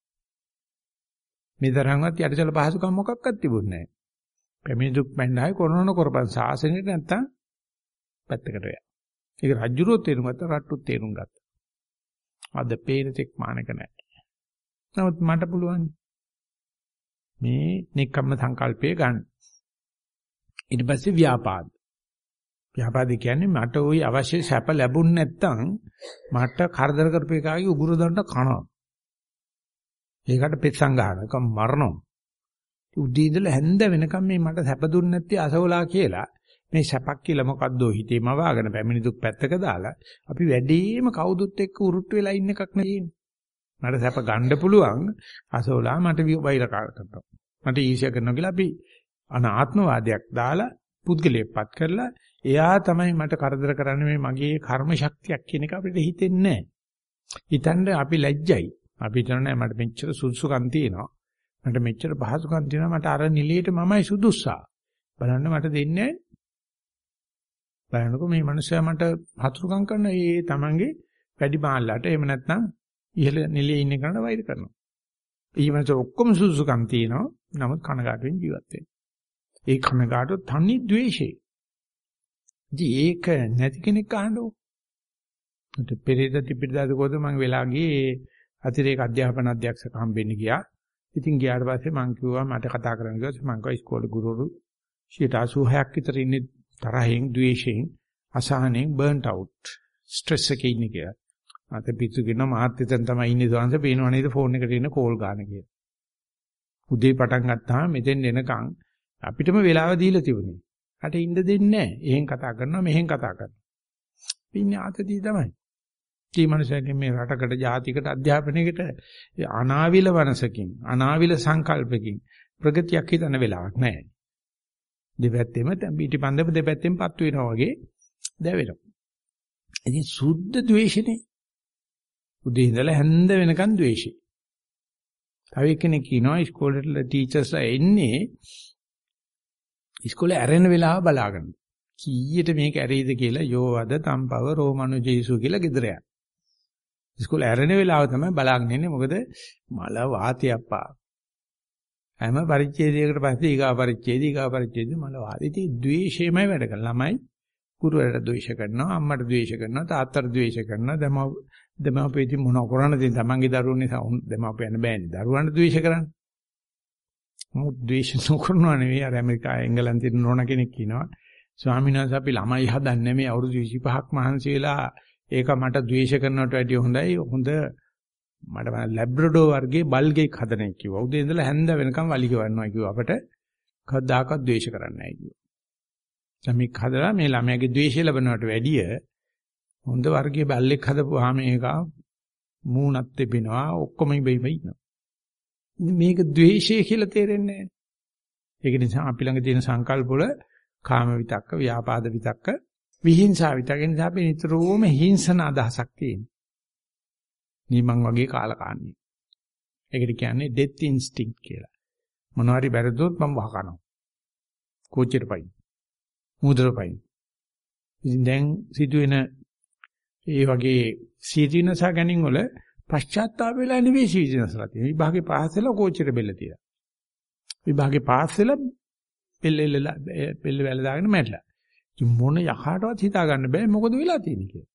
මේ තරම්වත් යටිසල පහසුකම් මොකක්වත් තිබුණේ නැහැ. පැමිණි දුක් මැන්නයි කොරෝන කරපන් සාසනෙට නැත්තම් පැත්තකට යනවා. ඒක රජ්ජුරුවෝ තේරුම් ගත්තා රට්ටුත් තේරුම් ගත්තා. අද පේන තෙක් මානක නැහැ. නමුත් මට පුළුවන් මේ නික්කම්ම සංකල්පය ගන්න. ඊට පස්සේ ව්‍යාපාද. ව්‍යාපාද කියන්නේ මට ওই අවශ්‍ය සැප ලැබුණ නැත්නම් මට කරදර කරපේකාගේ උගුරු දණ්ඩ කනවා. ඒකට පෙත්සම් ගන්නකම් මරනවා. උදේ ඉඳලා හැන්ද වෙනකම් මේ මට සැප දුන්නේ නැති අසවලා කියලා මේ සැපක් කියලා මොකද්දෝ හිතේම වාගෙන පැමිණි දුක් පැත්තක දාලා අපි වැඩිම කවුදුත් එක්ක උරුට්ට වෙලා ඉන්න එකක් නෙවෙයි. මට සැප ගන්න පුළුවන් අසවලා මට වෛර කරනවා. මට ඊර්ෂ්‍යා කරනවා කියලා අපි අනාත්මවාදයක් දාලා පුද්ගලයෙක්පත් කරලා එයා තමයි මට කරදර කරන්නේ මේ මගේ කර්ම ශක්තියක් කියන එක අපිට හිතෙන්නේ නැහැ. හිතන්නේ අපි ලැජ්ජයි. අපි හිතන්නේ මට මෙච්චර සුදුසුකම් තියෙනවා. මට මෙච්චර පහසුකම් තියෙනවා. මට අර නිලියට මමයි සුදුස්සා. බලන්න මට දෙන්නේ බලන්නකො මේ මනුස්සයා මට හතුරුකම් කරන ඒ තමන්ගේ වැඩි මාල්ලාට එහෙම නැත්නම් ඉහළ නිලියේ ඉන්න කෙනාට වෛර කරනවා. ඊමණට ඔක්කොම සුදුසුකම් තියෙනවා. නමුත් කනගාටුවෙන් ජීවත් වෙනවා. ඒ කනගාටුව තනි ද්වේෂේ. ඉතින් ඒක නැති කෙනෙක් අහන්නෝ. මට පෙරේද තිබිරදාද කොහොමද මම වෙලා ගියේ අතිරේක අධ්‍යාපන අධ්‍යක්ෂක හම්බෙන්න ගියා. ඉතින් ගියාට පස්සේ මං කිව්වා මට කතා කරන්න කිව්වා මං කිව්වා ඉස්කෝලේ ගුරුවරු 86ක් විතර ඉන්නේ තරහෙන්, ද්වේෂයෙන්, අසහනෙන් බර්න්ට් අවුට්. ස්ට්‍රෙස් එකේ ඉන්නේ කියලා. අත පිටු කියන මාත් එතන තමයි ඉන්නේ සෝන්ස පේනව නේද ෆෝන් එකට එන කෝල් ගන්න කියලා. උදේ පටන් ගත්තාම මෙතෙන් එනකන් අපිටම වෙලාව දීලා තිබුණේ. අට ඉන්න දෙන්නේ නැහැ. එහෙන් කතා කරනවා මෙහෙන් කතා කරනවා. පින්නේ ආතතිය තමයි. කී මනුස්සයන්ගේ මේ රටකට ජාතිකට අධ්‍යාපනයකට අනාවිල වනසකින් අනාවිල සංකල්පකින් ප්‍රගතියක් හිතන වෙලාවක් නැහැ. දෙපැත්තෙම පිටිපන්දම දෙපැත්තෙම පත්තු වෙනවා වගේ දැවෙනවා. ඉතින් සුද්ධ ද්වේෂනේ. උදේ ඉඳලා හැන්ද වෙනකන් ද්වේෂේ. තව එක්කෙනෙක් කියනවා ඉස්කෝලේට ටීචර්ස්ලා එන්නේ ඉස්කෝලේ ඇරෙන වෙලාව බලාගන්න. කීයට මේක ඇරෙයිද කියලා යෝවද තම්පව රෝමනු ජේසු කියලා ගෙදර යන. ඉස්කෝලේ ඇරෙන වෙලාව තමයි බලාගෙන ඉන්නේ මොකද මල වාතයක්පා. හැම පරිච්ඡේදයකට පස්සේ ඊගා පරිච්ඡේදය ඊගා පරිච්ඡේදය මල වාතය. ඉතින් ද්වේෂයමයි වැඩ කරන්නේ. ළමයි ගුරුවරට ද්වේෂ කරනවා අම්මට ද්වේෂ කරනවා තාත්තට ද්වේෂ කරනවා. දමව දමවපේදී මොන කරන්නද ඉතින් තමන්ගේ දරුවෝ නිසා දමවපයන්න බෑනේ දරුවන්ට ද්වේෂ කරන්න. මොකද ද්වේෂ නොකරනවා නෙවෙයි. අර ඇමරිකාවේ එංගලන්තේ නෝන කෙනෙක් කියනවා ස්වාමීන් වහන්සේ අපි ළමයි හදන්නේ මේ අවුරුදු 25ක් මහන්සි වෙලා ඒක මට ද්වේෂ කරනවට වැඩිය හොඳයි. හොඳ මට ලැබ්‍රඩෝ වර්ගයේ බල්ගෙක් හදන එක කිව්වා උදේ ඉඳලා හැන්ද වෙනකම් වලිග වන්නවා කිව්වා අපට කවදාකවත් ද්වේෂ කරන්නේ නැහැ කිව්වා ළමෙක් හදලා මේ ළමයාගේ ද්වේෂය ලැබනවට වැඩිය හොඳ වර්ගයේ බල්ලෙක් හදපුවාම ඒක මූණත් තිබෙනවා ඔක්කොම ඉබේම ඉන්නවා. මේක ද්වේෂය කියලා තේරෙන්නේ නැහැ. ඒක නිසා අපි ළඟ තියෙන සංකල්ප වල කාම විතක්ක, ව්‍යාපාද විතක්ක, විහිංසා විතක්ක නිසා අපි නිතරම හිංසන අදහසක් තියෙනවා. නිමං වගේ කාලකාන්නේ. ඒකට කියන්නේ death instinct කියලා. මොනවාරි බැරදුවොත් මම වහකනවා. කෝච්චියට පයින්. මුද්‍රපයින්. ඉතින් දැන් සිදුවෙන ඒ වගේ සීදීනසා ගැනීම වල පශ්චාත්තාප වෙලා නෙවෙයි සීදීනසලා තියෙන්නේ. විභාගේ පාස් වෙලා කෝච්චියට බෙල්ල තියලා. විභාගේ පාස් වෙලා බෙල්ල බෙල්ල වැල දාගෙන මැරිලා. ඉතින් මොන යකාටවත් හිතා ගන්න බෑ මොකද වෙලා තියෙන්නේ කියලා.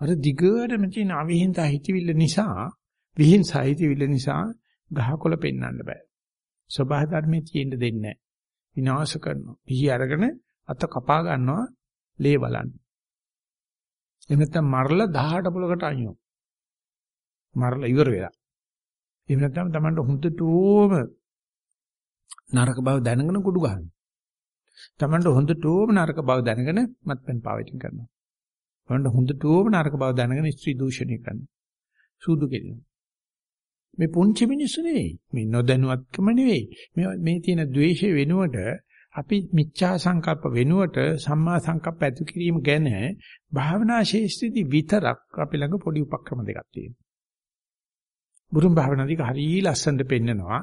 අර දිගටම තියෙන අවිහිංසා හිතවිල්ල නිසා විහිංසා හිතවිල්ල නිසා ගහකොළ පෙන්වන්න බෑ. සබහා ධර්මයේ තියෙන්න දෙන්නේ නැහැ. විනාශ කරනවා. පිහි අරගෙන අත කපා ගන්නවා ලේ බලන්න. එහෙම නැත්නම් මරලා 18 පොලකට අයියෝ. මරලා ඉවර වෙලා. එහෙම නැත්නම් Tamanට හොඳටම නරක බව දැනගෙන කුඩු ගන්නවා. Tamanට හොඳටම නරක බව දැනගෙන මත්පැන් පාවිච්චි කරනවා. Tamanට හොඳටම නරක බව දැනගෙන ස්ත්‍රී දූෂණය කරනවා. සූදු කෙරෙනවා. මේ පුංචි මිනිස්සු නෙවෙයි. මේ නොදැනුවත්කම නෙවෙයි. මේ මේ තියෙන द्वේෂය වෙනුවට අපි මිච්ඡා සංකල්ප වෙනුවට සම්මා සංකල්ප ඇති කිරීම ගැන භාවනා ශේෂ්ත්‍රි විතරක් අපි ළඟ පොඩි උපක්‍රම දෙකක් තියෙනවා. බුදුන් භාවනාදික හරිය ලස්සනට පෙන්නනවා.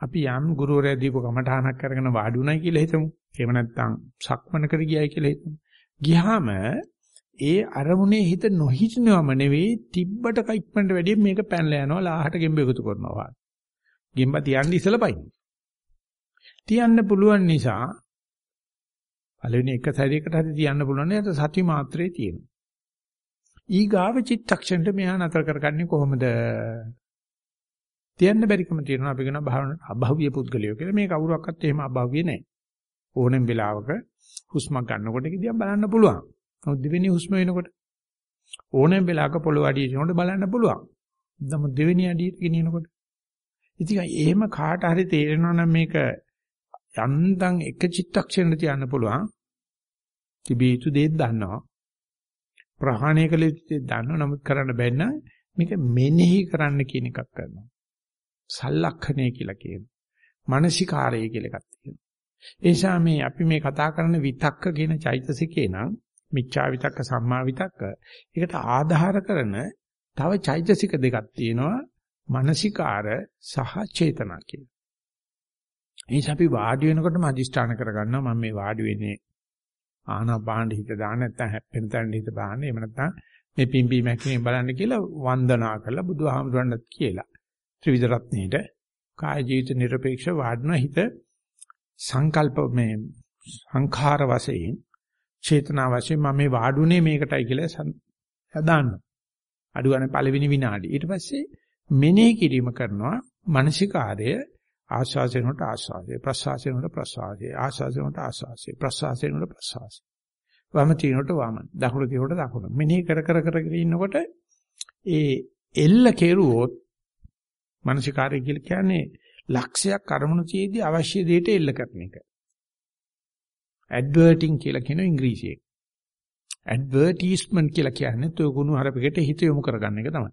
අපි යම් ගුරුවරයා දීපු කමඨානක් කරගෙන වාඩි උනායි කියලා හිතමු. එහෙම නැත්නම් සක්මනකට ගියයි කියලා හිතමු. ගියාම ඒ අරමුණේ හිත නොහිටිනවම නෙවෙයි තිබ්බට කයිප්පන්ට වැඩිය මේක පැනලා යනවා ලාහට ගෙම්බ එකතු කරනවා. ගෙම්බ තියන්න ඉසලා පයින්. තියන්න පුළුවන් නිසා පළවෙනි එක සැරයකට හරි තියන්න පුළුවන් නේ අත සති මාත්‍රේ තියෙනවා. ඊගාව චිත්තක්ෂණයට මෙහා නතර කරගන්නේ කොහොමද? තියන්න බැරිකම තියෙනවා අපි කියන භාවන අභව්‍ය පුද්ගලයෝ කියලා මේ කවුරක්වත් එහෙම අභව්‍ය නැහැ. ඕනෙම් වෙලාවක හුස්මක් ගන්නකොට ඒක දිහා බලන්න පුළුවන්. නමුත් දෙවෙනි හුස්ම වෙනකොට ඕනෙම් වෙලාවක පොළොව අඩිය යනකොට බලන්න පුළුවන්. නමුත් දෙවෙනි අඩියට ගෙනියනකොට ඉතින් එහෙම කාට හරි තේරෙනවා නම් මේක යන්තම් එක චිත්තක්ෂණෙ තියන්න පුළුවන්. තිබී යුතු දෙයක් දන්නවා. ප්‍රහාණය කළ යුතු දෙයක් දන්නවා. නමුත් කරන්න බැන්න මේක මෙනෙහි කරන්න කියන එකක් කරනවා. සල්ලක්ෂණය කියලා කියනවා. මානසිකාරය කියලා එකක් තියෙනවා. ඒ නිසා මේ අපි මේ කතා කරන විතක්ක කියන චෛතසිකේ නම් මිච්ඡා විතක්ක සම්මා විතක්ක ඒකට ආධාර කරන තව චෛතසික දෙකක් තියෙනවා මානසිකාර සහ චේතනා කියලා. එනිස අපි වාඩි වෙනකොටම අදිෂ්ඨාන කරගන්නවා මම මේ වාඩි වෙන්නේ ආනාපාන හිත දාන්න නැත්නම් හැප්පෙන තැන හිත දාන්න එහෙම නැත්නම් මේ පිම්බි මැකිනේ බලන්න කියලා වන්දනා කරලා බුදුහාමුදුරන්වත් කියලා ත්‍රිවිධ රත්නයේට කාය ජීවිත নিরপেক্ষ වාඩන හිත සංකල්ප මේ සංඛාර වශයෙන් චේතනා වශයෙන් මම මේ වාඩුනේ මේකටයි කියලා හදාන්න. අඩු ගන්න පළවෙනි විනාඩි. ඊට පස්සේ මෙනෙහි කිරීම කරනවා මානසිකාර්ය ආස්වාසයෙන්ට ආස්වාසය ප්‍රසආසයෙන්ට ප්‍රසආසය ආස්වාසයෙන්ට ආස්වාසය ප්‍රසආසයෙන්ට ප්‍රසආසය වම තිනොට වම දකුණු තිනොට දකුණ මෙනෙහි කර කර කර ඉන්නකොට ඒ එල්ල කෙරුවොත් මානසිකාර්ය කියලා කියන්නේ ලක්ෂයක් අරමුණු තියේදී අවශ්‍ය දෙයට එල්ල කරන එක. ඇඩ්වර්ටිං කියලා කියන ඉංග්‍රීසියෙන්. ඇඩ්වර්ටයිස්මන්ට් කියලා කියන්නේ toy ගුණ හරපෙකට හිත යොමු කරගන්න එක තමයි.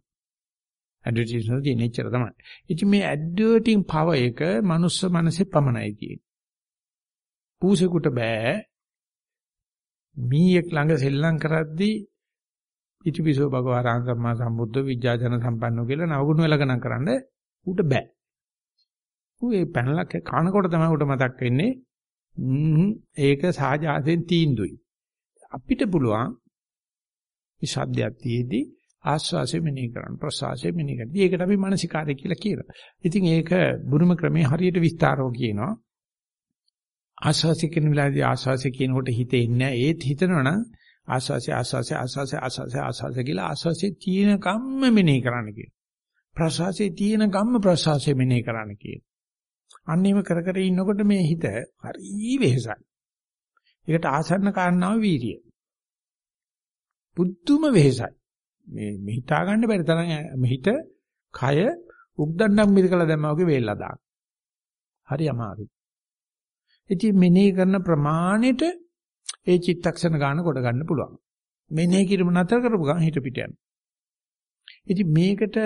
ඇඩ්වර්ටයිස්මන්ට් තියෙන එච්චර තමයි. ඉතින් මේ ඇඩ්වර්ටිං පව එක මනුස්ස මනසේ පමණයි තියෙන්නේ. පූසෙකුට බෑ මීයක් ළඟ සෙල්ලම් කරද්දී ඉතිපිසෝ භගවරාන් සම්මා සම්බුද්ධ විද්‍යාජන සම්පන්නෝ කියලා නවගුණ වෙලගණන් කරන්න ඌට බෑ. ඌ ඒ පැනලා කනකොට තමයි ඌට මතක් වෙන්නේ ඒක සාජාතෙන් තීන්දුයි. අපිට පුළුවන් මේ ශබ්දයක් තියේදී ආස්වාසය මෙනෙහි කරන්න ප්‍රසආසය මෙනෙහි කරන්න. ඒකට අපි මානසිකාරය කියලා කියනවා. ඉතින් ඒක බුරුම ක්‍රමයේ හරියට විස්තරව කියනවා. ආස්වාසය කියන වෙලාවේදී ආස්වාසය කියනකොට හිතෙන්නේ නැහැ. ඒත් හිතනවනම් ආස්වාසය ආස්වාසය ආස්වාසය ආස්වාසය ආස්වාසය කියලා ආස්වාසයේ තියෙන කම්ම මෙනෙහි කරන්න කියනවා. ප්‍රසආසයේ තියෙන කම්ම ප්‍රසආසය මෙනෙහි කරන්න කියනවා. අන්නේම කර කර ඉන්නකොට මේ හිත හරි වෙහසයි. ඒකට ආසන්න කාරණාව වීරිය. පුදුම වෙහසයි. මේ මේ හිතා ගන්න බැරි තරම් හිත කය උක්දණ්ඩම් මිරිකලා දැම්මා වගේ වේල්ලා දාන. හරි අමාරුයි. ඉතින් මෙනෙහි කරන ප්‍රමාණයට ඒ චිත්තක්ෂණ ගන්න කොට ගන්න පුළුවන්. මෙනෙහි කිරීම නතර කරපු ගමන් හිත පිට යනවා. ඉතින් මේකට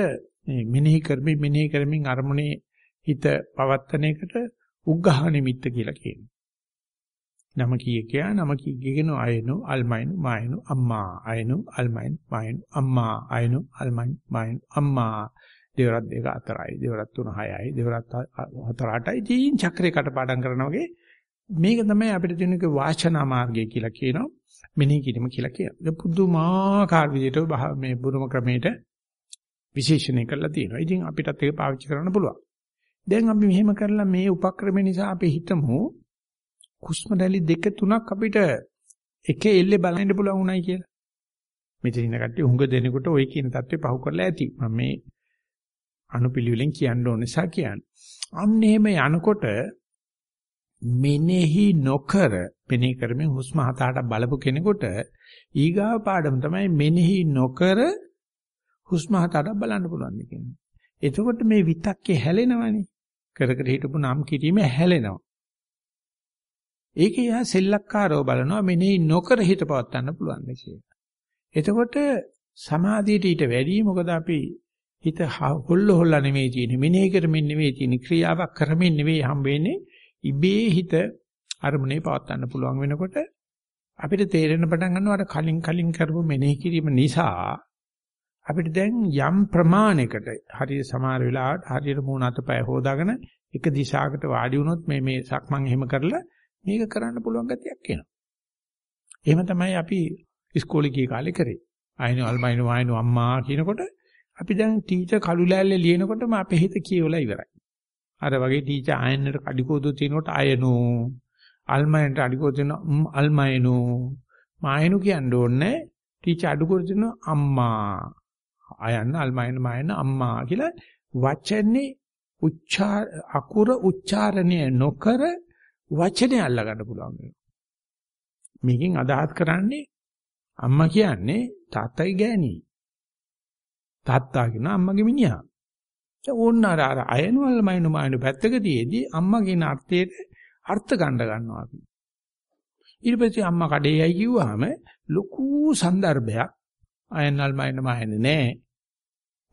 මෙනෙහි කරමින් මෙනෙහි කරමින් අරමුණේ හිත පවත්තන එකට උග්ඝහ නිමිත්ත කියලා කියනවා. නම කීය කියා නම කීගෙන අයනු අල්මයිනු මායනු අම්මා අයනු අල්මයිනු මායනු අම්මා අයනු අල්මයිනු මායනු අම්මා දෙවරත් දෙක අතරයි දෙවරත් තුන හයයි දෙවරත් හතර අටයි ජීන් චක්‍රේ කටපාඩම් කරනවා වගේ මේක තමයි අපිට තියෙනක වාචනා මාර්ගය කියලා කියනවා මෙනෙහි කිරීම කියලා කියනවා. ඒක පුදුමාකාර විදිහට මේ බුරුම ක්‍රමයට විශේෂණය කරලා තියෙනවා. ඉතින් අපිටත් ඒක පාවිච්චි කරන්න පුළුවන්. දැන් අපි මෙහෙම කරලා මේ උපක්‍රම නිසා අපි හිතමු කුෂ්ම රැලි දෙක තුනක් අපිට එකේ එල්ලේ බලන්න පුළුවන් උනායි කියලා. මෙතන ඉන්න කට්ටිය හුඟ දෙනකොට ওই කියන தත්ත්වේ පහු කරලා ඇති. මම මේ අනුපිළිවෙලෙන් කියන්න ඕන නිසා කියන්නේ. අන්න එහෙම යනකොට මෙනෙහි නොකර මෙනෙහි කරමින් හුස්ම හතහට බලපු කෙනෙකුට ඊගාව පාඩම තමයි මෙනෙහි නොකර හුස්ම හතහට බලන්න පුළුවන් කියන්නේ. එතකොට මේ විතක්කේ හැලෙනවනේ. කර කර හිටපු නම් කිරීම හැලෙනවා. ඒක යා සෙල්ලක්කාරව බලනවා මෙනෙහි නොකර හිත පවත්වන්න පුළුවන් කියලා. එතකොට සමාධියට ඊට වැඩි මොකද අපි හිත හොල්ල හොල්ල නෙමෙයි තියෙන්නේ මෙනෙහි කරමින් නෙමෙයි තියෙන්නේ ක්‍රියාවක් කරමින් නෙමෙයි හම්බෙන්නේ ඉබේ හිත අරමුණේ පවත්වන්න පුළුවන් වෙනකොට අපිට තේරෙන්න පටන් ගන්නවා අර කලින් කලින් කරපු මෙනෙහි කිරීම නිසා අපිට දැන් යම් ප්‍රමාණයකට හරිය සමහර වෙලාවට හරියට මූණ අතපය හොදාගෙන එක දිශාවකට වාඩි වුණොත් මේ මේ සක්මන් එහෙම කරලා මේක කරන්න පුළුවන් ගතියක් එනවා. එහෙම තමයි අපි ඉස්කෝලේ ගිය කාලේ කරේ. අයිනෝ අල්මයිනෝ වයිනෝ අම්මා කියනකොට අපි දැන් ටීචර් කළු ලෑල්ලේ ලියනකොටම අපේ හිත කියවලා ඉවරයි. අර වගේ ටීචර් ආයන්නට කඩිකෝදු තිනකොට අයනෝ අල්මයින්ට අඩිකෝදු තින අල්මයිනෝ මායනෝ කියන්න ඕනේ ටීචර් අඩුකෝදු තින අම්මා අයන්න අල්මයන් මයන්න අම්මා කියලා වචනේ උච්චාර අකුර උච්චාරණය නොකර වචනේ අල්ලා ගන්න පුළුවන් මේකෙන් අදහස් කරන්නේ අම්මා කියන්නේ තාත්තයි ගෑණි තාත්තා කියන අම්මගේ මිනිහා. ඕන්න අර අර අයනවල මයින් මයින් පැත්තකදීදී අම්මා කියන අර්ථයට අර්ථ ගන්න ගන්නවා අපි. ඊට පස්සේ අම්මා කඩේයි කිව්වහම ලොකු සන්දර්භයක් අයනල් මයින් මයින් නෑ.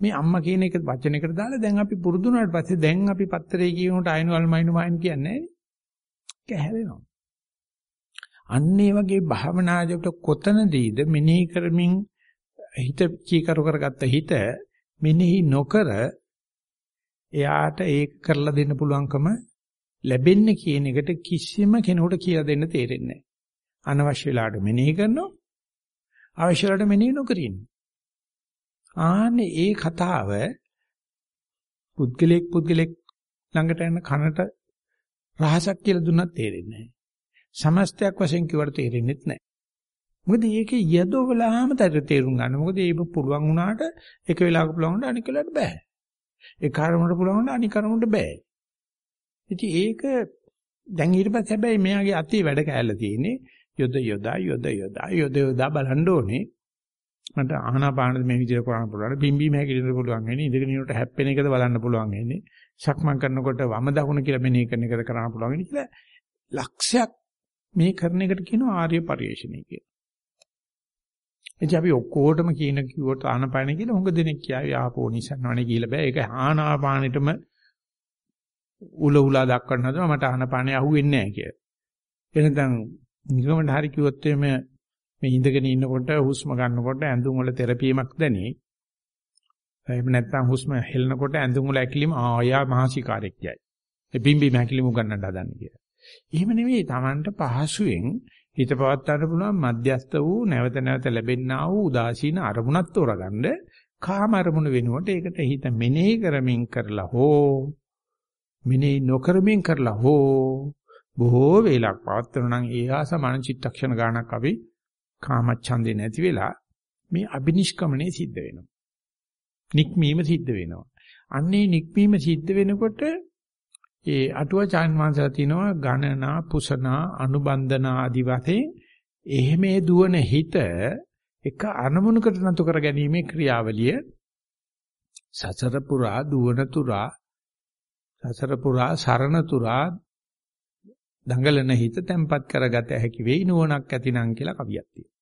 මේ අම්මා කියන එක වචනයකට දාලා දැන් අපි පුරුදු වුණාට පස්සේ දැන් අපි පත්තරේ කියනකොට අයනවල් මයින් මායින් කියන්නේ කැහැලෙනවා. අන්න ඒ වගේ භාවනාදයට කොතනදීද මෙනෙහි කරමින් හිත කීකරු කරගත්ත හිත මෙනෙහි නොකර එයාට ඒක කරලා දෙන්න පුළුවන්කම ලැබෙන්නේ කියන එකට කිසිම කෙනෙකුට කියලා දෙන්න තේරෙන්නේ නැහැ. අනවශ්‍ය වෙලාවට මෙනෙහි කරනවා. අවශ්‍ය වෙලාවට මෙනෙහි නොකර ඉන්නවා. ආන්නේ ඒ කතාව පුද්ගලෙක් පුද්ගලෙක් ළඟට යන කනට රහසක් කියලා දුන්නත් තේරෙන්නේ නැහැ. සමස්තයක් වශයෙන් කිව්වට තේරෙන්නේ නැහැ. මොකද ඒකේ යදවලාම තේරුම් ගන්න. මොකද ඒක පුළුවන් වුණාට එක වෙලාවක පුළුවන් වුණාට අනික වෙලාවට බෑ. ඒ කාර්යමකට පුළුවන් වුණාට අනික කාර්යමකට බෑ. ඉතින් ඒක දැන් ඊට පස්සේ හැබැයි මෙයාගේ අතේ වැඩ කෑල්ල තියෙන්නේ යොද යොදා යොද යොදා යොද යොදා බලන්න ඕනේ. මට ආහනාපානද මේ විදිහට කරන්න පුළුවන්. බිම්බීම හැකිලින්න පුළුවන් වෙන්නේ. ඉඳගෙන ඉන්නකොට හැප්පෙන එකද බලන්න පුළුවන් වෙන්නේ. සක්මන් කරනකොට වම දකුණ කියලා මෙනෙහි කරන එකද කරන්න පුළුවන් වෙන්නේ කියලා ලක්ෂයක් මේ කරන එකට කියනවා ආර්ය පරිශ්‍රණය කියලා. එනිසා අපි ඔක්කොටම කියන කිව්වොත් ආනපාන කියලා හුඟ දෙනෙක් කියාවි ආපෝ නිසන්වනේ කියලා බෑ. ඒක ආනාපානෙටම උල උලා දක්වන්න හදනවා මට ආනපානේ අහුවෙන්නේ නැහැ කියලා. එනනම් නිකමට හරි කිව්වොත් මේ මේ ඉඳගෙන ඉන්නකොට හුස්ම ගන්නකොට ඇඳුම් වල තෙරපීමක් දැනේ. එහෙම නැත්නම් හුස්ම හෙලනකොට ඇඳුම් වල ඇකිලිම ආයා මහසිකාරයක් යයි. ඒ බිම්බි මහකිලිම ගන්න හදන්නේ කියලා. එහෙම නෙවෙයි Tamanට පහසුවෙන් හිත පවත් ගන්න පුළුවන් මධ්‍යස්ත වූ නැවත නැවත ලැබෙන්නා වූ උදාසීන අරමුණක් තෝරගන්න කාම අරමුණ වෙනුවට ඒකට හිත මෙනෙහි කරමින් කරලා හෝ මෙනෙහි නොකරමින් කරලා හෝ බොහෝ වේලක් පවත්වන නම් ඒ ආසමන චිත්තක්ෂණ ගානක් අපි කාමච්ඡන්දේ නැති වෙලා මේ අබිනිෂ්ක්‍මණය සිද්ධ වෙනවා. නික්මීම සිද්ධ වෙනවා. අන්නේ නික්මීම සිද්ධ වෙනකොට ඒ අටුවචාන් වංශලා තිනවා ගණනා පුසනා අනුබන්ධනා ආදි වශයෙන් එහෙමේ දුවන හිත එක අනමුණකට නතු කර ගැනීමේ ක්‍රියාවලිය සසර පුරා දුවන තුරා සසර පුරා සරණ තුරා දඟලන හිත තැම්පත් කරගත හැකි වෙයි නුවණක් ඇතිනම් කියලා කවියක් තියෙනවා.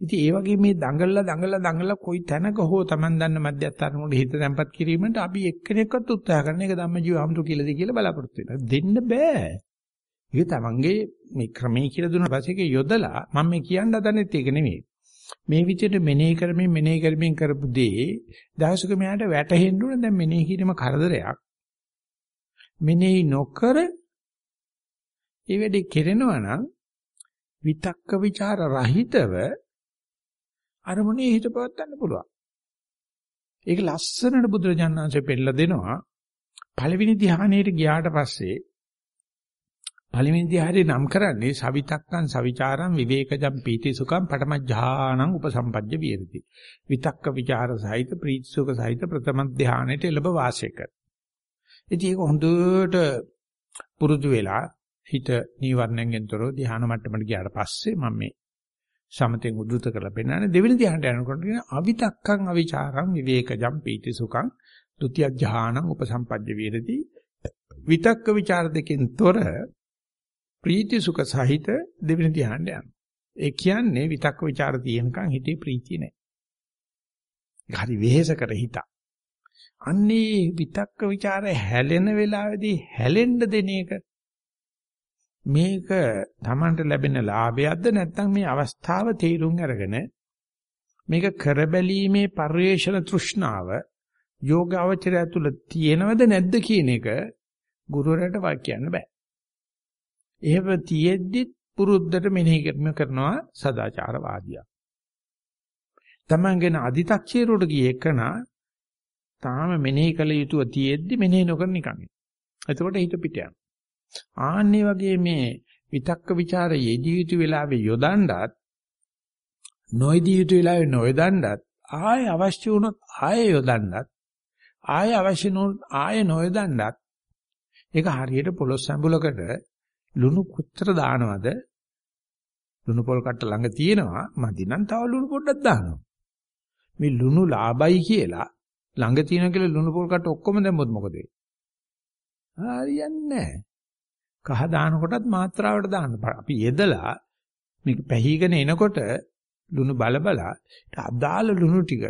ඉතින් ඒ වගේ මේ දඟලලා දඟලලා දඟලලා කොයි තැනක හෝ Taman දන්න මධ්‍යස්ථානවල හිත තැම්පත් කිරීමට අපි එක්කෙනෙක්වත් උත්සාහ කරන එක ධම්මජීව අමතු කියලා දී කියලා බලාපොරොත්තු වෙනවා. දෙන්න බෑ. ඒක Tamanගේ මේ ක්‍රමයේ කියලා දුන්න පස්සේ ඒක යොදලා මම මේ කියන්න හදන්නෙත් ඒක නෙමෙයි. මේ විදිහට මෙනෙහි කරමින් මෙනෙහි කරමින් කරපු දේ දවසක මෙයාට වැටහෙන්න ඕන දැන් මෙනෙහි කිරීම කරදරයක්. මෙනෙහි නොකර ඒ වැඩේ කෙරෙනවා නම් විතක්ක ਵਿਚාර රහිතව අරමුණේ හිත පවත්වන්න පුළුවන්. ඒක ලස්සනට බුදුරජාණන් වහන්සේ පෙන්නලා දෙනවා. පළවෙනි ධ්‍යානයේට ගියාට පස්සේ පළවෙනි ධ්‍යානයේ නම් කරන්නේ සවිතක්කං සවිචාරං විවේකජං පීති සුඛං පඨමඥානං උපසම්පජ්ජ විහෙරති. විතක්ක ਵਿਚාර සහිත ප්‍රීති සුඛ සහිත ප්‍රථම ධ්‍යානයේට එළඹ වාසය කර. ඉතින් ඒක හොඳට පුරුදු වෙලා හිත නීවරණයෙන් තොරව ධ්‍යාන මට්ටමට ගියාට පස්සේ මම මේ සමතෙන් උද්දృత කරලා පෙන්නන්නේ දෙවෙනි ධ්‍යානට යනකොට කියන අවිතක්කං අවිචාරං විවේකජම් පීති සුඛං ဒုတိ ය ධ්‍යානං උපසම්පජ්ජ විරති විතක්ක ਵਿਚාර දෙකෙන් තොර ප්‍රීති සුඛ සහිත දෙවෙනි ධ්‍යානට යනවා. ඒ කියන්නේ විතක්ක ਵਿਚාර තියෙනකන් හිතේ ප්‍රීතිය නැහැ. හරි වෙහෙස කර හිත. අන්නේ විතක්ක ਵਿਚාර හැලෙන වෙලාවේදී හැලෙන්න දෙන එක මේක Tamanට ලැබෙන ලාභයක්ද නැත්නම් මේ අවස්ථාව තේරුම් අරගෙන මේක කරබැලීමේ පරිේශන තෘෂ්ණාව යෝගාවචරය තුළ තියෙනවද නැද්ද කියන එක ගුරුවරයාට වාක්‍යන්න බෑ. එහෙම තියෙද්දි පුරුද්දට මෙනෙහි කරනවා සදාචාරවාදියා. තමන්ගෙන අදි탁චේරුවට ගිය එකන තාම මෙනෙහි කළ යුතුව තියෙද්දි මෙනෙහි නොකර නිකන්. එතකොට හිත පිට යනවා. ආන්නේ වගේ මේ විතක්ක ਵਿਚාර යෙදී යුතු වෙලාවේ යොදන්නත් නොයදී යුතු වෙලාවේ නොයදන්නත් ආය අවශ්‍ය වුණොත් ආය යොදන්නත් ආය අවශ්‍ය නොවුනොත් ආය නොයදන්නත් ඒක හරියට පොලොස් සම්බුලකට ලුණු කුච්චර දානවද? ලුණු පොල් කට්ට ළඟ තියෙනවා මදි නම් තව ලුණු පොඩ්ඩක් දානවා. මේ ලුණු ලාභයි කියලා ළඟ තියෙන කියලා ලුණු පොල් කට්ට ඔක්කොම දැම්මොත් මොකද වෙන්නේ? හරියන්නේ නැහැ. කහ දාන කොටත් මාත්‍රාවට දාන්න. අපි යෙදලා මේක පැහිගෙන එනකොට ලුණු බල බලා අදාළ ලුණු ටික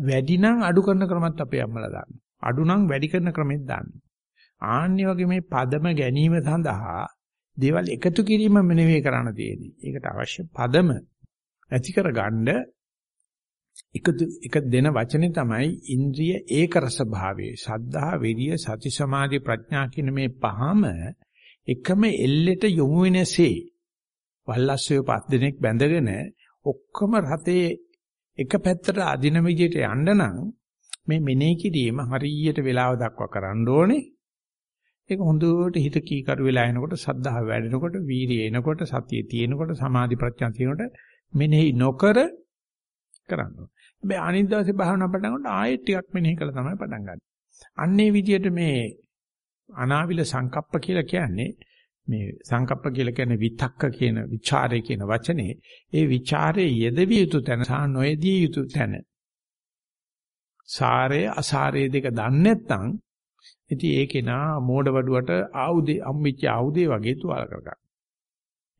වැඩි නම් අඩු කරන ක්‍රමත් අපේ අම්මලා දාන්න. අඩු නම් වැඩි කරන ක්‍රමෙත් දාන්න. ආන්නේ වගේ මේ පදම ගැනීම සඳහා දේවල් එකතු කිරීම නෙවෙයි කරන්න තියෙන්නේ. ඒකට අවශ්‍ය පදම ඇති කරගන්න එකතු එක දෙන වචනේ තමයි ඉන්ද්‍රිය ඒක රස භාවයේ සද්ධා විරිය සති සමාධි ප්‍රඥා කියන මේ පහම එකම එල්ලෙට යොමු වෙනසේ වල්ලස්සයෝ පස් දෙනෙක් බැඳගෙන ඔක්කොම රතේ එක පැත්තට අදින විදිහට යන්න නම් මේ මෙනෙහි කිරීම හරියට වේලාව දක්වා කරන්න ඕනේ. ඒක හොඳට හිත කීකරු වෙලා එනකොට සද්ධාව වැඩෙනකොට වීරිය එනකොට සතිය තියෙනකොට සමාධි ප්‍රඥා තියෙනකොට මෙනෙහි නොකර කරන්න ඕනේ. හැබැයි අනිත් දවසේ භාවනා පටන් ගන්නකොට ආයෙත් ටිකක් මෙනෙහි කළා තමයි පටන් ගන්න. අන්නේ විදියට මේ අනාවිල සංකප්ප කියලා කියන්නේ මේ සංකප්ප කියලා කියන්නේ විතක්ක කියන ਵਿਚාරය කියන වචනේ ඒ ਵਿਚාරයේ යෙදවිය යුතු තැන සහ නොයෙදිය යුතු තැන සාරය අසාරය දෙක දන්නේ නැත්නම් ඉතින් ඒකේ නා මෝඩ වඩුවට ආයුධ අම්මිච්ච ආයුධය වගේ තුවාල කරගන්න.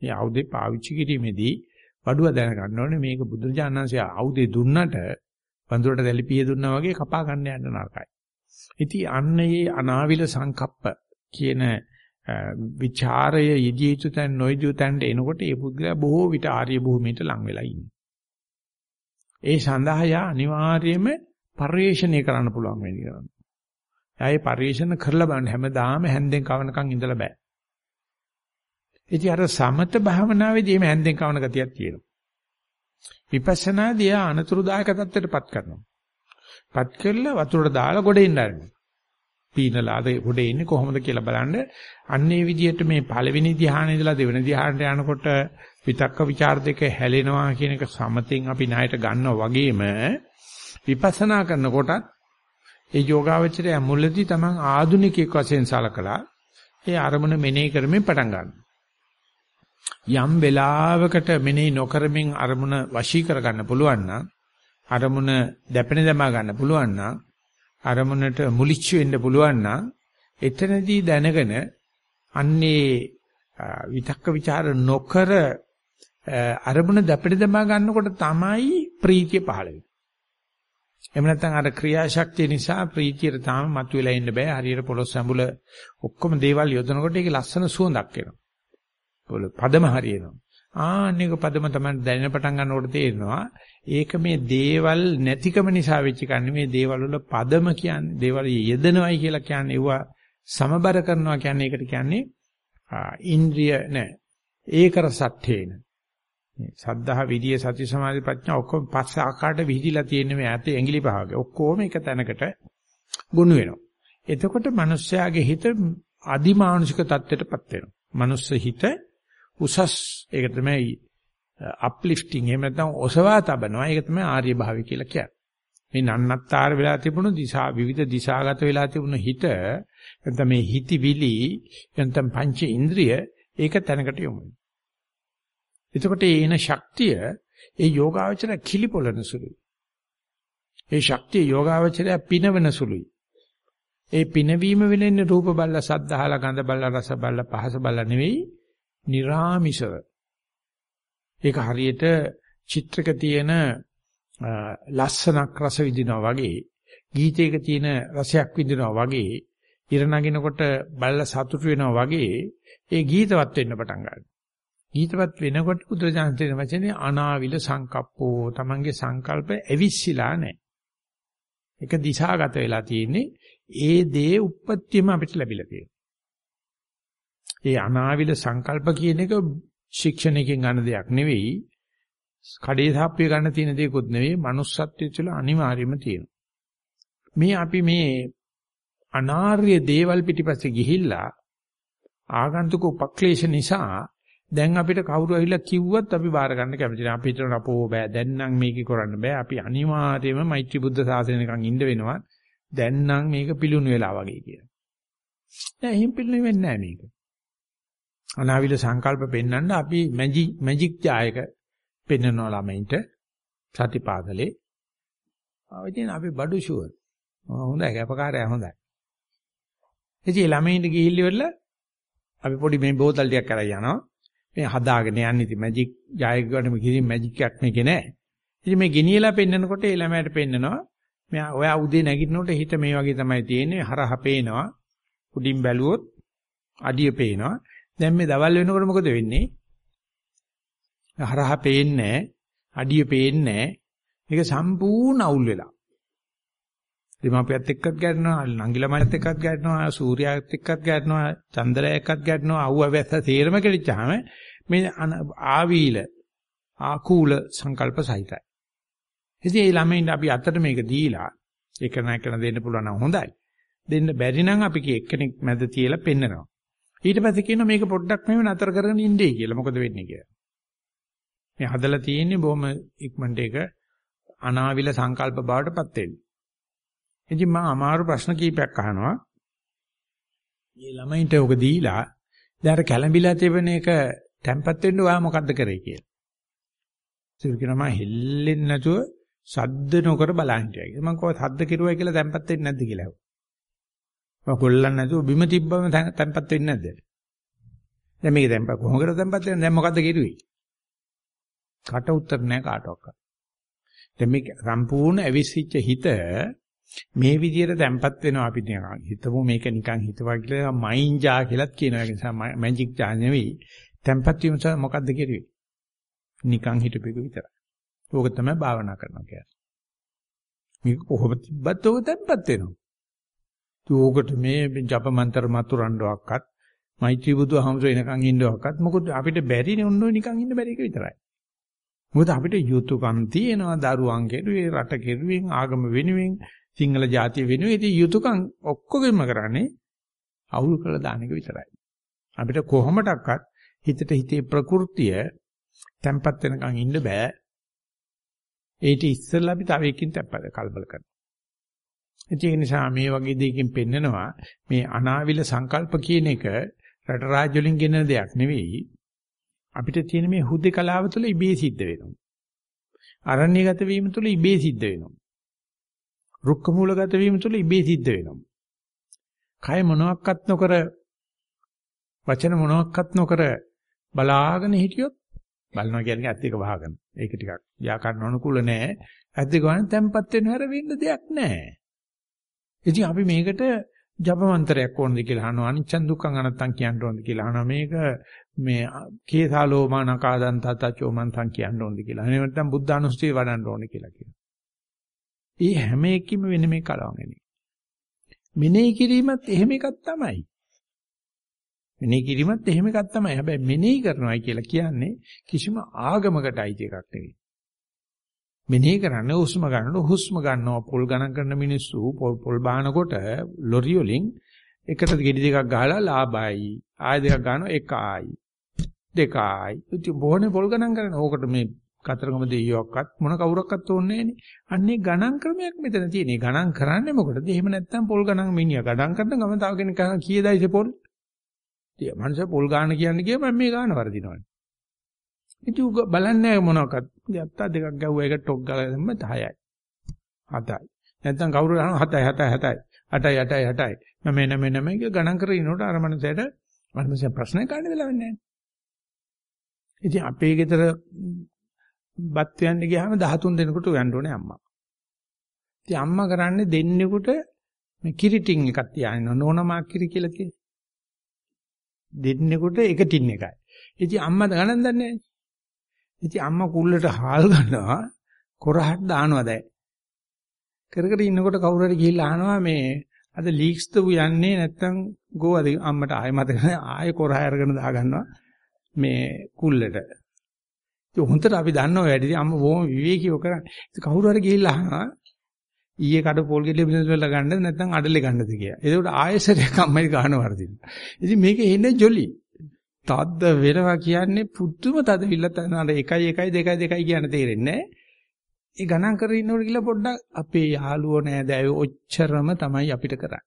මේ ආයුධේ පාවිච්චි කිරීමේදී වඩුව දැනගන්න ඕනේ මේක බුදුරජාණන්සේ ආයුධේ දුන්නට වඳුරට දැලිපිය දුන්නා වගේ කපා ගන්න යන්න නරකයි. ඉතින් අන්නේ අනාවිල සංකප්ප කියන විචාරය යෙදිය යුතු තැන් නොයෙදිය තැන්ට එනකොට ඒ පුද්ගලයා බොහෝ විට ආර්ය භූමියට ලං වෙලා ඉන්නේ. ඒ සඳහා යා අනිවාර්යයෙන්ම පරිශ්‍රණය කරන්න පුළුවන් වෙන්නේ කරන්නේ. ආයේ පරිශ්‍රණ කරලා බලන්න හැමදාම හැන්දෙන් කවනකම් ඉඳලා බෑ. ඉතින් අර සමත භාවනාවේදී මේ හැන්දෙන් කවන ගතියක් තියෙනවා. විපස්සනාදී අනතුරුදායක තත්ත්වයටපත් කරනවා. පත් කරලා වතුරට දාලා ගොඩ එන්න ආරම්භ. පීනලාද ගොඩ එන්නේ කොහොමද කියලා බලන්න අන්නේ විදිහට මේ පළවෙනි ධ්‍යානෙ ඉඳලා දෙවෙනි ධ්‍යානට යනකොට විතක්ක ਵਿਚාර දෙක හැලෙනවා කියන එක සමතෙන් අපි ණයට ගන්නවා වගේම විපස්සනා කරනකොටත් ඒ යෝගාවචරය මුලදී තමන් ආදුනිකයෙක් වශයෙන් සලකලා ඒ අරමුණ මෙනෙහි කරමින් පටන් ගන්නවා. යම් වෙලාවකට මෙනෙහි නොකරමින් අරමුණ වශී කරගන්න පුළුවන් නම් අරමුණ දැපෙන දමා ගන්න පුළුවන් නම් අරමුණට මුලිච්ච වෙන්න පුළුවන් නම් එතනදී දැනගෙන අන්නේ විතක්ක ਵਿਚාර නොකර අරමුණ දැපෙන දමා ගන්නකොට තමයි ප්‍රීතිය පහළ වෙන්නේ. එහෙම නැත්නම් අර ක්‍රියාශක්තිය නිසා ප්‍රීතියට තාම මතුවලා ඉන්න බෑ. හරියට පොළොස් සම්බුල ඔක්කොම දේවල් යොදනකොට ඒකේ ලස්සන සුවඳක් එනවා. පොළ පදම හරියනවා. ආන්නේක පදම තමයි දැනෙන පටන් ගන්නකොට තේරෙනවා. ඒක මේ දේවල් නැතිකම නිසා වෙච්ච කන්නේ මේ දේවල් වල පදම කියන්නේ දේවල් යෙදෙනවයි කියලා කියන්නේ ඒවා සමබර කරනවා කියන්නේ ඒකට කියන්නේ ඉන්ද්‍රිය නෑ ඒක රසට්ඨේන මේ සද්ධා විදියේ සති සමාධි ප්‍රඥා ඔක්කොම පස්ස ආකාරයට විහිදිලා තියෙන මේ ඇතේ ඇඟිලි පහගේ ඔක්කොම එක තැනකට ගොනු වෙනවා. එතකොට මිනිස්යාගේ හිත අදිමානුෂික தත්ත්වයටපත් වෙනවා. මනුස්ස හිත උසස් ඒක තමයි අප්ලිෆ්ටිං එහෙම නැත්නම් ඔසවා තබනවා. ඒක තමයි ආර්ය භාවය කියලා කියන්නේ. මේ නන්නත්තර වෙලා තිබුණු දිශා විවිධ දිශාගත වෙලා තිබුණු හිත නැත්නම් මේ හිතවිලි නැත්නම් පංච ඉන්ද්‍රිය ඒක තැනකට යොමු වෙනවා. එතකොට එන ශක්තිය ඒ යෝගාවචර කිලිපොළන සුළුයි. ඒ ශක්තිය යෝගාවචරය පිනවන සුළුයි. ඒ පිනවීම වෙලෙන්නේ රූප බල්ල සද්ධාහල ගඳ බල්ල රස බල්ල පහස බල්ල නෙවෙයි, निराමිෂව. ඒක හරියට චිත්‍රක තියෙන ලස්සනක් රස විඳිනවා වගේ ගීතයක තියෙන රසයක් විඳිනවා වගේ ඉර නගිනකොට බල්ලා සතුටු වෙනවා වගේ ඒ ගීතවත් වෙන්න පටන් ගන්නවා. ගීතවත් වෙනකොට බුදුරජාණන් වහන්සේ අනාවිල සංකප්පෝ තමන්ගේ සංකල්ප ඇවිස්සලා නැහැ. ඒක දිශාගත වෙලා තියෙන්නේ ඒ දේ උප්පත්තියම අපිට ලැබිලා තියෙනවා. ඒ අනාවිල සංකල්ප කියන එක ශික්ෂණයකින් ගන්න දෙයක් නෙවෙයි. කඩේ සාප්පිය ගන්න තියෙන දෙයක්වත් නෙවෙයි. manussත්වයේ තුළ අනිවාර්යයෙන්ම තියෙනවා. මේ අපි මේ අනාර්ය දේවල් පිටිපස්සේ ගිහිල්ලා ආගන්තුක උපක්ලේශ නිසා දැන් අපිට කවුරු ඇවිල්ලා කිව්වත් අපි බාර ගන්න කැමති නෑ. අපි හිතන අපෝ බෑ. දැන් නම් මේක කරන්න බෑ. අපි අනිවාර්යයෙන්ම මෛත්‍රී බුද්ධ ශාසනයකන් ඉන්න වෙනවා. දැන් නම් මේක පිලුණු වෙලා වගේ කියලා. නෑ එහෙම පිලුණු වෙන්නේ නෑ මේක. අනාවිල සංකල්ප පෙන්වන්න අපි මැජික් මැජික් ජායක පෙන්වනවා ළමයින්ට සතිපාදලේ. ආ ඉතින් අපි බඩු ෂුවර්. හොඳයි කැපකාරයා හොඳයි. ඉතින් ළමයින්ට ගිහිල්ලා අපි පොඩි මේ බෝතල් ටිකක් කරලා යනවා. මේ හදාගෙන යන්නේ ඉතින් මැජික් ජයග්‍රහණය කිරීම මැජික් එකක් මේකේ නෑ. ඉතින් මේ ගෙනියලා පෙන්නකොට ඒ ළමයාට පෙන්නනවා මෙයා ඔයා උදේ නැගිටිනකොට හිත මේ වගේ තමයි තියෙන්නේ හරහ පේනවා. උඩින් බැලුවොත් අඩිය පේනවා. දැන් මේ දවල් වෙනකොට මොකද වෙන්නේ? හරහ පේන්නේ අඩිය පේන්නේ මේක සම්පූර්ණ අවුල් වෙලා. දෙමාපියත් එක්කත් ගැටෙනවා, නංගිලමත් එක්කත් ගැටෙනවා, සූර්යාත් එක්කත් ගැටෙනවා, චන්ද්‍රයා එක්කත් ගැටෙනවා, අවුව වැස්ස තේරම කෙලිච්චාම මේ ආවීල ආකූල සංකල්ප සහිතයි. ඉතින් මේ ළමයින්ට අපි අතට මේක දීලා ඒක නැකන දෙන්න පුළුවන් නම් හොඳයි. දෙන්න බැරි නම් අපි කී එක්කෙනෙක් මැද තියලා පෙන්නනවා. ඊට පස්සේ කියනවා මේක පොඩ්ඩක් මෙහෙම නතර කරගෙන ඉන්නේ කියලා. මොකද වෙන්නේ කියලා. මේ හදලා තියෙන්නේ බොහොම ඉක්මනට ඒක අනාවිල සංකල්ප බවටපත් වෙන්නේ. ඉතින් මම අමාරු ප්‍රශ්න කීපයක් අහනවා. මේ ළමයින්ට ඔක දීලා දැන් කැළඹිලා තිබෙන එක තැම්පත් වෙන්න ඔයා මොකද්ද කරේ කියලා. ඒක කියනවා මම හෙල්ලෙන්නේ නැතුව සද්ද නොකර බලන් හිටියා. මම කොහොමද සද්ද කිරුවයි කියලා තැම්පත් වෙන්නේ නැද්ද කියලා ඇහුවා. මම කොල්ලන් නැතුව බිම තිබ්බම තැම්පත් වෙන්නේ නැද්ද? දැන් මේක තැම්පත් කොහොමද තැම්පත් වෙන්නේ? දැන් මොකද්ද කිරුවේ? කට උත්තර නැහැ කාටවත්. දැන් මේ සම්පූර්ණ අවිසිච්ච හිත මේ විදිහට තැම්පත් වෙනවා අපි නිකන් හිතමු මේක නිකන් හිතවා කියලා මයින්ජා කියලාත් කියනවා ඒ නිසා මැජික් ජා නෙවෙයි තැම්පත් වීම මොකද්ද කිරුවේ නිකන් හිටපෙක විතරයි ඕක තමයි භාවනා කරනවා කියන්නේ මේක කොහොමද තිබ්බත් ඕක තැම්පත් වෙනවා ඕකට මේ ජප මන්ත්‍ර මතුරන්නවක්වත් මෛත්‍රී බුදු හමුතු එනකන් ඉන්නවක්වත් මොකද අපිට බැරිනේ ඔන්න ඔය නිකන් ඉන්න බැරි එක විතරයි මොකද අපිට යුතුයකම් තියෙනවා දරුවන් කෙරුවේ රට කෙරුවෙන් ආගම වෙනුවෙන් සිංහල ජාතිය වෙනුවෙන් ඉතින් යුතුයකම් ඔක්කොගෙම කරන්නේ අවුල් කරලා දාන එක විතරයි. අපිට කොහොමඩක්වත් හිතට හිතේ ප්‍රകൃතිය තැම්පත් වෙනකන් ඉන්න බෑ. ඒටි ඉස්සෙල්ලා අපි තව එකකින් තැම්පත් කලබල කරනවා. ඒ නිසා මේ වගේ දෙයකින් පෙන්නනවා මේ අනාවිල සංකල්ප කියන එක රට රාජ්‍ය වලින් ගෙන දෙයක් නෙවෙයි. අපිට තියෙන මේ හුදේකලාව තුළ ඉබේ සිද්ධ වෙනවා. අරණ්‍යගත වීම තුළ ඉබේ සිද්ධ වෙනවා. රුක්ක මූලගත වීම තුළ ඉබේ සිද්ධ වෙනවා. කය මොනවත් නොකර වචන මොනවත් නොකර බලාගෙන හිටියොත් බලනවා කියන්නේ ඇත්ත එක වහගෙන. ඒක ටිකක් ව්‍යාකරණ අනුකූල නෑ. ඇත්ත එක වහන තැම්පත් වෙන හැර වෙන්න දෙයක් නෑ. ඉතින් අපි මේකට ජප මන්ත්‍රයක් ඕනද කියලා අහනවා. අනිච්චන් දුක්ඛං අනත්තං කියන්න ඕනද කියලා අහනවා. මේක මේ කේසාලෝමානකාදන් තතචෝ මන්තං කියන්න ඕනද කියලා. එහෙම නැත්නම් බුද්ධ අනුස්තිය වඩන්න ඕනද කියලා කියනවා. ඒ හැම එකකින්ම වෙන මේ කලවන්නේ. මෙනෙහි කිරීමත් එහෙම එකක් තමයි. මෙනෙහි කිරීමත් එහෙම එකක් තමයි. හැබැයි මෙනෙහි කරනවායි කියලා කියන්නේ කිසිම ආගමකට අයිති එකක් නෙවෙයි. මෙනෙහි කරන්නේ හුස්ම ගන්නකොට හුස්ම ගන්නවා පොල් ගණන් කරන මිනිස්සු පොල් පොල් බානකොට ලොරි වලින් එකට ගෙඩි දෙකක් ගහලා ලාභයි. ආය දෙකක් ගන්නවා එකයි. දෙකයි. ඉතින් බොහෝනේ පොල් ගණන් කරන. ඕකට මේ කතරගම දෙයියොක්වත් මොන කවුරක්වත් ඕනේ නැහනේ. අන්නේ ගණන් ක්‍රමයක් මෙතන තියෙන්නේ. ගණන් කරන්නේ මොකටද? එහෙම නැත්නම් පොල් ගණන් මිනිහා ගණන් කරන ගම තව කෙනෙක් කන කීයදයිද පොල්? ඉතින් මනුෂ්‍ය පොල් ගාන කියන්නේ කිය මම මේ ගාන වර්ධිනවනේ. ඉතින් උග බලන්නේ මොනවාක්වත්. යත්තා දෙකක් ගැව්වා එක ටොක් ගාලා දැම්ම 10යි. 7යි. නැත්නම් කවුරු අහන 7යි 7යි 7යි. 8යි 8යි 8යි. මම එන මෙන්න මේක ගණන් කරගෙන ඉනකොට අර මනුස්සයට මනුස්සය ප්‍රශ්න කාණ්ඩ වෙලා වෙන්නේ නැහැ. ඉතින් අපේ ගෙදර බත් යන්න ගියාම 13 දෙනෙකුට යන්න ඕනේ අම්මා. ඉතින් අම්මා කරන්නේ දෙන්නෙකුට මේ කිරිටින් එකක් තියාගෙන නෝනමා කිරි කියලා කියන. දෙන්නෙකුට එක ටින් එකයි. ඉතින් අම්මා ගණන් දන්නේ නැහැ. ඉතින් අම්මා කුල්ලට හාල් ගන්නවා කොරහට දානවා දැන්. කර කර ඉන්නකොට කවුරු හරි ගිහිල්ලා අහනවා මේ අද ලීක්ස්ද යන්නේ නැත්තම් ගෝවද අම්මට ආයෙ මතක ආයෙ කොරහ අරගෙන දා ගන්නවා මේ කුල්ලට. ඒක හොන්දට අපි දන්නව වැඩි අම්ම බොහොම විවේකීව කරන්නේ. ඒක කවුරු හරි ගිහිල්ලා අහනවා ඊයේ කඩ පොල් ගෙඩිය බිස්නස් වල ගන්නද නැත්නම් අඩලේ ගන්නද කියලා. ඒකට ආයෙසරයක් අම්මයි ගන්න වර්ධින. ඉතින් මේකේ එන්නේ ජොලි. තද්ද වෙනවා කියන්නේ පුදුම තද විල්ලත් අර 1 1 2 2 කියන තේරෙන්නේ ඒ ගණන් කරගෙන ඉන්නකොට කියලා පොඩ්ඩක් අපේ යාළුවෝ නෑදෑයෝ ඔච්චරම තමයි අපිට කරන්නේ.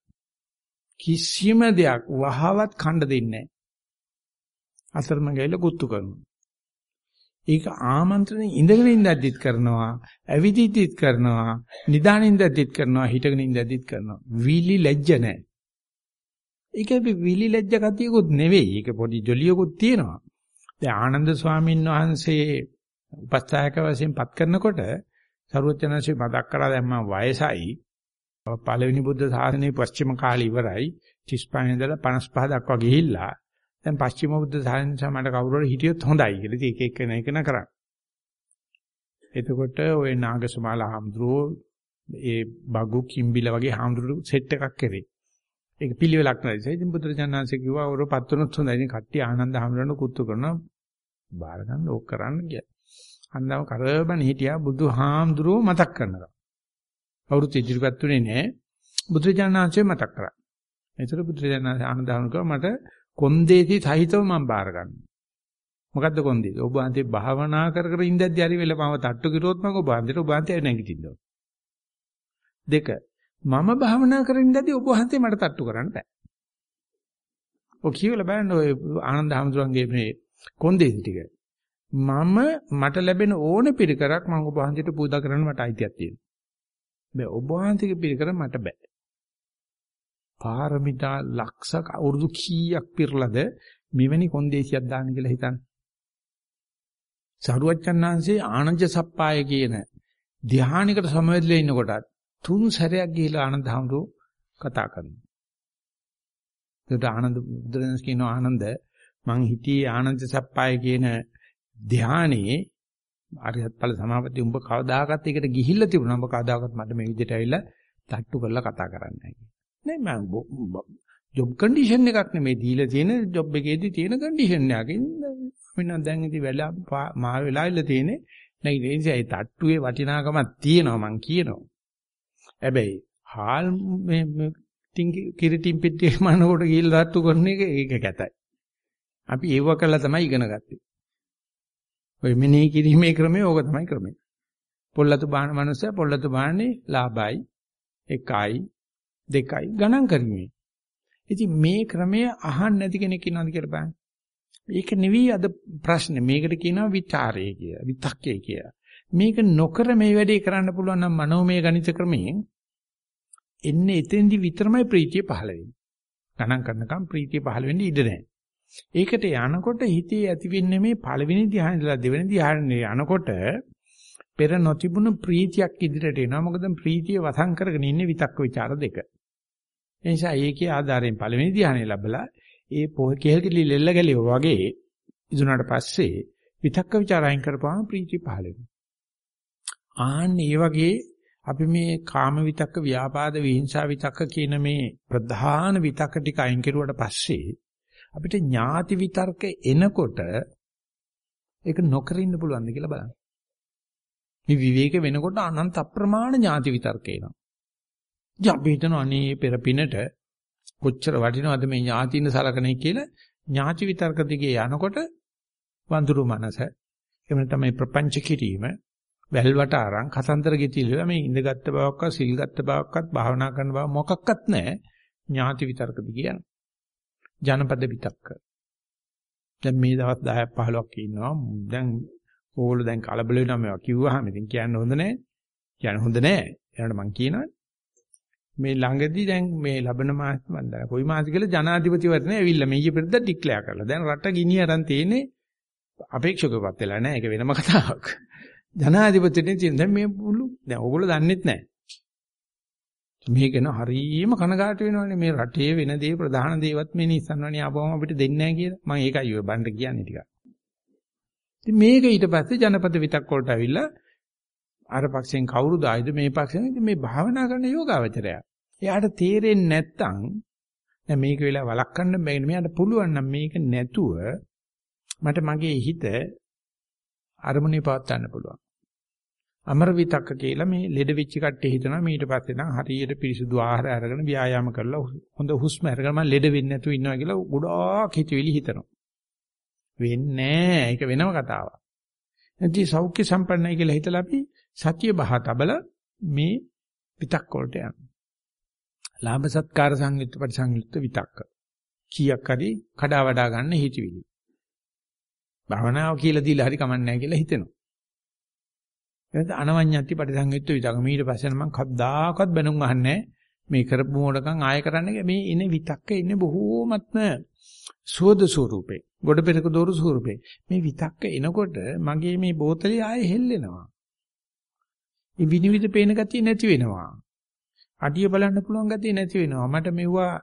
කිසිම දෙයක් වහවත් කණ්ඩ දෙන්නේ නෑ. අතරම ගිහලා කුත්තු කරනවා. ඒක ආමන්ත්‍රණය ඉඳගෙන ඉඳද්දිත් කරනවා, ඇවිදිද්දිත් කරනවා, නිදාගෙන ඉඳද්දිත් කරනවා, හිටගෙන ඉඳද්දිත් කරනවා. විලි ලැජ්ජ නැහැ. ඒක විලි ලැජ්ජ කතියකුත් නෙවෙයි. ඒක පොඩි ජොලියකුත් තියෙනවා. දැන් ආනන්ද ස්වාමීන් වහන්සේ උපස්ථායක වශයෙන් පත් කරනකොට සරුවචනන්සේ මතක් කරලා දැන් මම වයසයි පළවෙනි බුද්ධ ශාසනයේ පස්චිම කාලේ ඉවරයි 35 ඉඳලා 55 දක්වා ගිහිල්ලා දැන් පස්චිම බුද්ධ සායන නිසා මට කවුරු හරි හිටියොත් හොඳයි කියලා. ඉතින් එක එක කෙනා එක නා කරා. එතකොට ওই නාගසමාල හාමුදුරුවෝ ඒ බගු කිම්බිල වගේ හාමුදුරු සෙට් එකක් කරේ. ඒක පිළිවෙලක් නැති. ඉතින් බුදුරජාණන්සේ කිව්වා ඔර පත්තුනොත් හොඳයි. ඉතින් කට්ටිය ආනන්ද හාමුදුරන්ව කුත්තු කරනවා. බාර ගන්න ඕක කරන්න ගියා. හන්දම කරබන හිටියා බුදු හාමුදුරුවෝ මතක් කරනවා. කවුරුත් ඉදිරිපත් උනේ නැහැ. බුදුරජාණන්සේ මතක් කරා. ඒතර බුදුරජාණන් ආනන්දහම කිව්වා මට කොන්දේසි සහිතව මම බාර ගන්නවා. මොකද්ද කොන්දේසි? ඔබ වහන්සේ භාවනා කර කර ඉඳද්දී හරි වෙල මම තට්ටු කිරුවොත් මම ඔබ වහන්සේට ඔබ වහන්සේ නැගිටින්න ඕන. දෙක මම භාවනා කරමින් ඉඳද්දී ඔබ වහන්සේ මට තට්ටු කරන්න බෑ. ඔය කියවල බලන්න ඔය ආනන්ද හැමතුරුන්ගේ මේ කොන්දේසි ටික. මම මට ලැබෙන ඕන පිළිකරක් මම ඔබ වහන්සේට පූජා කරන්න මට අයිතියක් තියෙනවා. බෑ ඔබ වහන්සේගේ පිළිකර මට බෑ. පාරමිතා ලක්ෂ අවුරුදු කීයක් පිරලද මෙවැනි කොන්දේසියක් දාන්න කියලා හිතන්න. සරුවච්චන්හන්සේ ආනන්ද සප්පාය කියන ධානයකට සමවැදලා ඉන්නකොටත් තුන් සැරයක් ගිහිලා ආනන්ද හඳු කතා කරනවා. ඒකට ආනන්ද බුදුරජාණන් කියනවා ආනන්ද මං හිතියේ ආනන්ද සප්පාය කියන ධානයේ අරිහත් ඵල සමාපatti උඹ කවදාකවත් ඒකට ගිහිල්ලා තිබුණා. උඹ කවදාකවත් මට මේ විදිහට ඇවිල්ලා තට්ටු කරලා කතා කරන්නේ නැහැ. නෑ මම ජොබ් කන්ඩිෂන් එකක් නෙමෙයි. දීලා තියෙන ජොබ් එකේදී තියෙන කන්ඩිෂන් එකකින් මම දැන් ඉතින් වෙලා මා වෙලා ඉල්ල තියෙන්නේ. නෑ ඒ නිසා ඒ තට්ටුවේ වටිනාකමක් තියෙනවා මං කියනවා. හැබැයි හාල් මේ කිරිටින් පිටියේ මනකොට ගිහිල්ලා තට්ටු කරන එක ඒක කැතයි අපි ඒව කළා තමයි ඉගෙන ගත්තේ ඔය මෙනෙහි කිරීමේ ක්‍රමය ඕක තමයි ක්‍රමය. පොල්ලතු බාන මනුස්සයා පොල්ලතු බාන්නේ ලාභයි එකයි දෙකයි ගණන් කරීමේ. ඉතින් මේ ක්‍රමය අහන්න නැති කෙනෙක් ඉන්නවද කියලා බලන්න. ඒක නෙවෙයි අද ප්‍රශ්නේ. මේකට කියනවා විචාරය කියලා. විතක්කේ කියලා. මේක නොකර මේ වැඩේ කරන්න පුළුවන් නම් මනෝමය ගණිත ක්‍රමයෙන් එන්නේ එතෙන්දි විතරමයි ප්‍රීතිය පහළ වෙන්නේ. ගණන් කරනකම් ප්‍රීතිය පහළ වෙන්නේ ඉඩ නැහැ. ඒකට යනකොට හිතේ ඇතිවෙන්නේ මේ පළවෙනි ධ්‍යානෙදලා දෙවෙනි ධ්‍යානෙ යනකොට පෙර නොතිබුණු ප්‍රීතියක් ඉදිරියට එනවා. මොකද ප්‍රීතිය වසන් කරගෙන ඉන්නේ විතක්ක ਵਿਚාර දෙක. ඒ නිසා ඒකේ ආධාරයෙන් පළවෙනි ධ්‍යානෙ ලැබලා ඒ පොහේ කෙහෙල්කිලි ලෙල්ල ගැලියෝ වගේ ඉදුණාට පස්සේ විතක්ක ਵਿਚාරයෙන් කරපුවාම ප්‍රීතිය පහළ වෙනවා. ආන්න ඒ වගේ අපි මේ කාම විතක්ක ව්‍යාපාද විහිංසා විතක්ක කියන මේ ප්‍රධාන විතක්ක ටික අයින් කරුවට පස්සේ අපිට ඥාති විතර්ක එනකොට ඒක නොකර ඉන්න පුළුවන්ද කියලා බලන්න. මේ විවේක වෙනකොට අනන්ත අප්‍රමාණ ඥාති විතර්ක එනවා. ඉතින් අපි හිතනවා අනේ පෙර පිනට කොච්චර වටිනවද මේ ඥාතින සලකන්නේ කියලා ඥාති විතර්ක දිගේ යනකොට වඳුරු මනස එහෙම නැත්නම් මේ ප්‍රපංච කිරීම වැල්වට අරන් කසන්තර ගෙතිලා මේ ඉඳගත්ත බවක්වත් සිල් ගත්ත බවක්වත් භාවනා කරන බව මොකක්වත් නැහැ ඥාති විතර්ක දිගේ යනවා. ජනපද විතක්ක. දැන් මේ දවස් 10ක් 15ක් ඉන්නවා. දැන් ඕගොල්ලෝ දැන් කලබල වෙනවා මේවා කිව්වහම ඉතින් කියන්න හොඳ නැහැ. කියන්න හොඳ නැහැ. එනකොට මං කියනවා මේ ළඟදී දැන් මේ ලබන මාස මන් දා කොයි මාස කියලා ජනාධිපතිවරණය ඇවිල්ලා මේ ඊපෙරද ඩික්ලෙයාර් කරලා. දැන් රට ගිනි අරන් තියෙන්නේ අපේක්ෂකවපත් වෙලා නැහැ. ඒක වෙනම කතාවක්. ජනාධිපතිනේ තියෙන දැන් මේ බුළු දැන් ඕගොල්ලෝ දන්නෙත් නැහැ. මේක න හරීම කනගාටු වෙනවනේ මේ රටේ වෙන දේ ප්‍රධාන දේවත් මේ නිසන්වනේ ආවම අපිට දෙන්නේ නැහැ කියලා. මම ඒකයි ඔය බණ්ඩ කියන්නේ ටිකක්. ඉතින් මේක ඊට පස්සේ ජනපද විතක් වලට ඇවිල්ලා අර පක්ෂෙන් කවුරුද ආයිද මේ පක්ෂෙන් ඉතින් මේ භාවනා කරන යෝගාවචරය. එයාට තේරෙන්නේ නැත්තම් දැන් මේක වෙලා වළක්වන්න බැහැ. මෙයාට පුළුවන් නම් මේක නැතුව මට මගේ හිත අරමුණේ පවත් ගන්න පුළුවන්. අමර විතක්ක කියලා මේ ලෙඩ වෙච්ච කට්ටිය හිතනවා ඊට පස්සේ නම් හරියට පිරිසුදු ආහාර අරගෙන ව්‍යායාම කරලා හොඳ හුස්ම අරගෙන මම ලෙඩ වෙන්නේ නැතුව ඉන්නවා කියලා ගොඩාක් හිතවිලි හිතනවා. වෙන්නේ ඒක වෙනම කතාවක්. නැති සෞඛ්‍ය සම්පන්නයි කියලා හිතලා අපි සතිය බහ තබල මේ විතක්ක වලට යනවා. ලාභ සත්කාර සංයුක්ත පරිසංයුක්ත විතක්ක. කීයක් හරි කඩා වඩා ගන්න හිතවිලි. භවනාව කියලා දීලා හරි කමන්නේ නැහැ කියලා හිතෙනවා. එහෙනම් අනවඤ්ඤත්ති පරිසංයුක්ත විතක. ඊට පස්සේ නම් කද්දාකවත් බැනුම් අහන්නේ මේ කරපු මොඩකම් ආය කරන්නේ මේ ඉන්නේ විතක්ක ඉන්නේ බොහෝමත්ම සෝද ස්වරූපේ. ගොඩ පෙරක දෝරු ස්වරූපේ. මේ විතක්ක එනකොට මගේ මේ බෝතලේ ආයේ හෙල්ලෙනවා. මේ විනිවිද පේන ගතිය නැති වෙනවා. අඩිය බලන්න පුළුවන් ගතිය නැති වෙනවා. මට මෙවුවා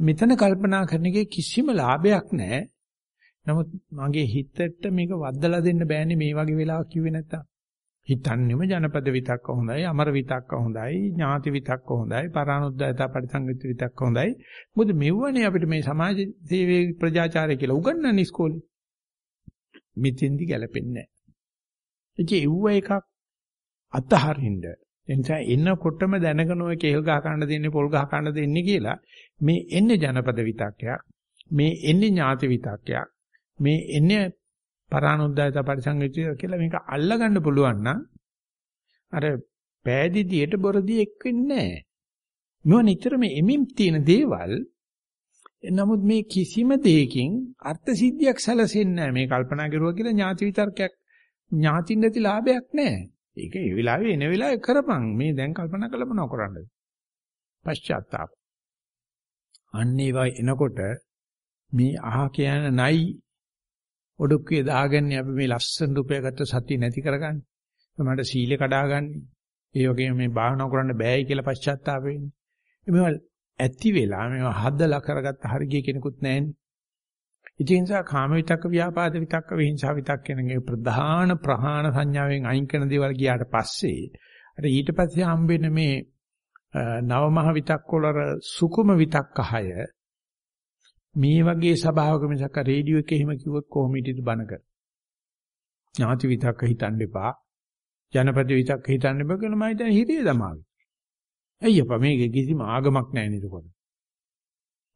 මෙතන කල්පනා කරන එකේ කිසිම ලාභයක් නැහැ. නමුත් මගේ හිතට මේක වද්දලා දෙන්න බෑනේ මේ වගේ වෙලාවක් කිව්වේ නැත්තම්. හිතන්නේම ජනපද විතක්ක හොඳයි, අමර විතක්ක හොඳයි, ඥාති විතක්ක හොඳයි, පරානුද්යතා පරිසංගිත විතක්ක හොඳයි. මොකද මෙව්වනේ අපිට මේ සමාජ සේවයේ ප්‍රජාචාරය කියලා උගන්වන්නේ ඉස්කෝලේ. මෙතෙන්දි ගැලපෙන්නේ නැහැ. ඒ එකක් අතහරින්න. එනිසා එන්නකොටම දැනගෙන ඔය කේල් ගහ ගන්න දෙන්නේ පොල් ගහ ගන්න දෙන්නේ කියලා මේ එන්නේ ජනපද විතක්කයක් මේ එන්නේ ඥාති විතක්කයක් මේ එන්නේ පරානුද්යත පරිසංවිතිය කියලා මේක අල්ලගන්න පුළුවන් නම් අර පෑදිදියට බොරදී එක් වෙන්නේ නැහැ. මේවා නිතරම එමින් තියෙන දේවල් නමුත් මේ කිසිම දෙයකින් අර්ථ සිද්ධියක් සැලසෙන්නේ නැහැ. මේ කල්පනා කරුවා කියලා ඥාති විතර්කයක් ඥාතින් නැති ලාභයක් නැහැ. ඒක ඒ වෙලාවේ එන වෙලාවේ කරපන්. මේ දැන් කල්පනා කළම නොකරන්නද. පශ්චාත්තාප. අන්න ඒවා එනකොට මේ අහ කියන නයි ඔඩොක්කුවේ දාගන්නේ අපි මේ ලස්සන රුපියකට සතිය නැති කරගන්නේ. මට සීලය කඩාගන්නේ. ඒ වගේම මේ භාවනා කරන්න බෑයි කියලා පශ්චාත්තාප වෙන්නේ. මේවා ඇති වෙලා මේවා හදලා කරගත්ත හරිය කෙනෙකුත් නැහැනේ. ඉතින් නිසා කාම විතක්ක ව්‍යාපාද විතක්ක විහිංසාව විතක්ක කියන ප්‍රධාන ප්‍රහාණ සංඥාවෙන් අයින් කරන දේවල් ගියාට පස්සේ අර ඊට පස්සේ හම්බෙන මේ නවමහ විතක්ක වල සුකුම විතක්කහය මේ වගේ සභාවක මිසක රේඩියෝ එකේ එහෙම කිව්වොත් කොහොම හිටියද බනක ඥාති විතක්ක හිතන්න එපා ජනපද විතක්ක හිතන්න එපා කියලා මම හිතන්නේ හිරිය දමාවි අයියපා මේකේ කිසිම ආගමක් නැහැ නේද කොහොමද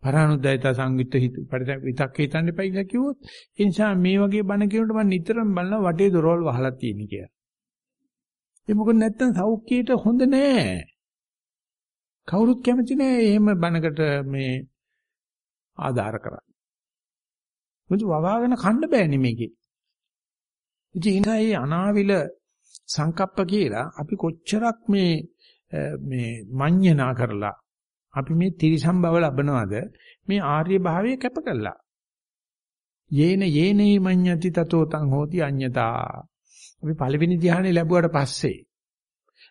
පරානුද්යත සංගීත හිත විතක්ක හිතන්න එපා කියලා කිව්වොත් ඒ නිසා මේ වගේ බණ කියනකොට මම නිතරම බලනවා වටේ දොරවල් වහලා තියෙන කියලා. ඒ මොකද නැත්තම් සෞඛ්‍යයට හොඳ නෑ. කවුරුත් කැමති නෑ එහෙම බණකට මේ ආධාර කරන්න. මුදු වවාගෙන කන්න බෑනේ මේකේ. ඉතින් මේ අනාවිල සංකප්ප කියලා අපි කොච්චරක් මේ මේ මඤ්ඤණා කරලා අපි මේ තිරිසන් බව ලබනවාද මේ ආර්ය භාවයේ කැප කළා. යේන යේනේ මඤ්ඤති තතෝ තං හෝති අඤ්ඤතා. අපි පළවෙනි ධ්‍යානෙ ලැබුවට පස්සේ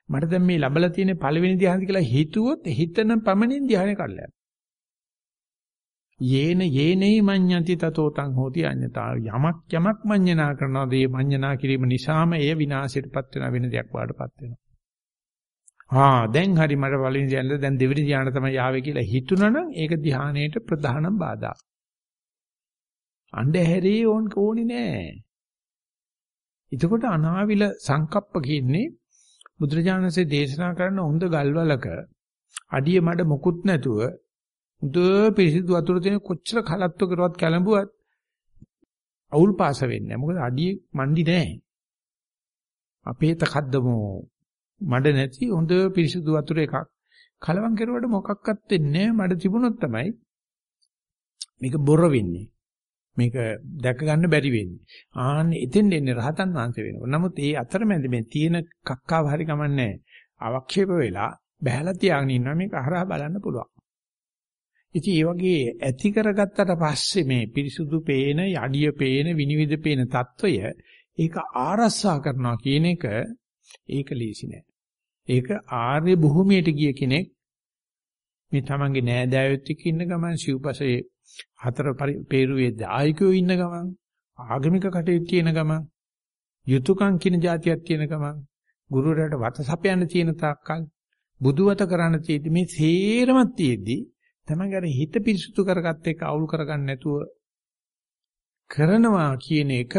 මට දැන් මේ ලැබලා තියෙන පළවෙනි ධ්‍යානෙ කියලා හිතුවොත් හිතන පමණින් ධ්‍යානෙ කඩලා යේන යේනේ මඤ්ඤති තතෝ තං හෝති අඤ්ඤතා. යමක් යමක් මඤ්ඤනා කරනවාද ඒ මඤ්ඤනා කිරීම නිසාම එය විනාශයටපත් වෙන වෙන දෙයක් වඩපත් වෙනවා. ආ දැන් හරි මට පළවෙනි ධ්‍යානෙ දැන් දෙවෙනි ධ්‍යාන තමයි ආවේ කියලා හිතුණනම් ඒක ධ්‍යානයේට ප්‍රධානම බාධා. අන්ධහැරේ ඕන් ඕනේ නෑ. එතකොට අනාවිල සංකප්ප කියන්නේ බුදුරජාණන්සේ දේශනා කරන හොඳ ගල්වලක අඩිය මඩ මොකුත් නැතුව හොඳ පිරිසිදු වතුර තියෙන කොච්චර කලත්තු කරුවත් කැළඹුවත් අවුල් පාස වෙන්නේ නැහැ. මොකද අඩිය මණ්ඩි නැහැ. අපේ තකද්දමෝ මඩ නැති හොඳ පිරිසිදු වතුර එකක්. කලවම් කරුවට මොකක්වත් වෙන්නේ මඩ තිබුණොත් තමයි මේක බොර වෙන්නේ. මේක දැක ගන්න බැරි වෙන්නේ. ආන්න එතෙන් එන්නේ රහතන් වහන්සේ වෙනවා. නමුත් ඒ අතරමැද මේ තියෙන කක්කාව හරි කමන්නේ අවක්ෂේප වෙලා බහැලා තියාගෙන ඉන්නවා. මේක අහරහා බලන්න පුළුවන්. ඉතින් ඒ වගේ ඇති කරගත්තට පස්සේ මේ පිරිසුදු පේන, යඩිය පේන, විනිවිද පේන తত্ত্বය ඒක ආරස්සා කරනවා කියන එක ඒක ලේසි නෑ. ඒක ආර්ය භූමියට ගිය කෙනෙක් මේ තමන්ගේ නෑදෑයොත් එක්ක ඉන්න ගමන් සිව්පසේ හතර පෙරුවේ දායකයෝ ඉන්න ගමන් ආගමික කටයුතු තියෙන ගමන් යුතුයකම් කියන જાතියක් තියෙන ගමන් ගුරුවරයාට වත සපයන්න තියෙන තාක්කල් බුදුවත කරන්න තියෙදි මේ සේරමත් තියෙද්දී තමන්ගේ අර හිත පිරිසුදු කරගත්ත එක අවුල් කරගන්න නැතුව කරනවා කියන එක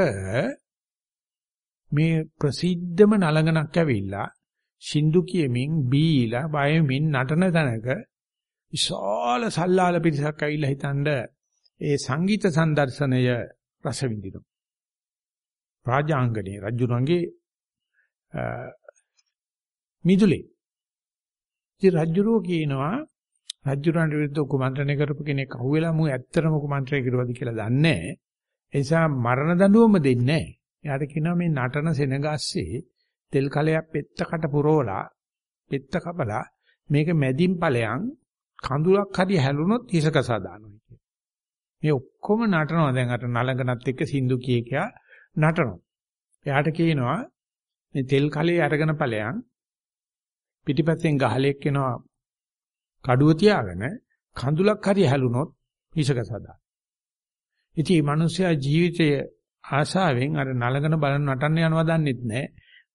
මේ ප්‍රසිද්ධම නලගනක් ඇවිල්ලා සින්දු කියමින් බීලා බයමින් නටන තැනක විශාල සල්ලාල පිරිසක් ඇවිල්ලා හිටන්ඩ ඒ සංගීත සම්දර්ශනය රස විඳිනවා. රාජාංගනේ රජුණන්ගේ මිදුලේ. ඉතින් රජුරෝ කියනවා රජුරන්ට විරුද්ධව කුමන්ත්‍රණය කරපු කෙනෙක් අහුවෙලා මු ඇත්තටම කුමන්ත්‍රණය කරුවද කියලා දන්නේ නැහැ. ඒ නිසා මරණ දඬුවම දෙන්නේ නැහැ. එයාට කියනවා මේ නටන සෙනගස්සේ තෙල් කලයක් පෙත්තකට පුරවලා පෙත්ත කපලා මේක මැදින් ඵලයන් කඳුලක් හරි හැලුනොත් හිසකසා දානවා කියන. මේ ඔක්කොම නටනවා දැන් අර නලඟනත් එක්ක සින්දු කිය කියා නටනවා. එයාට කියනවා මේ තෙල් කලේ අරගෙන ඵලයන් පිටිපස්සෙන් ගහලෙක් එනවා කඩුව තියාගෙන කඳුලක් හරි හැලුනොත් හිසකසා දානවා. ඉතින් මේ මිනිස්යා ජීවිතයේ ආශාවෙන් අර නලගන බලන නටන්න යනවා දන්නෙත් නැහැ.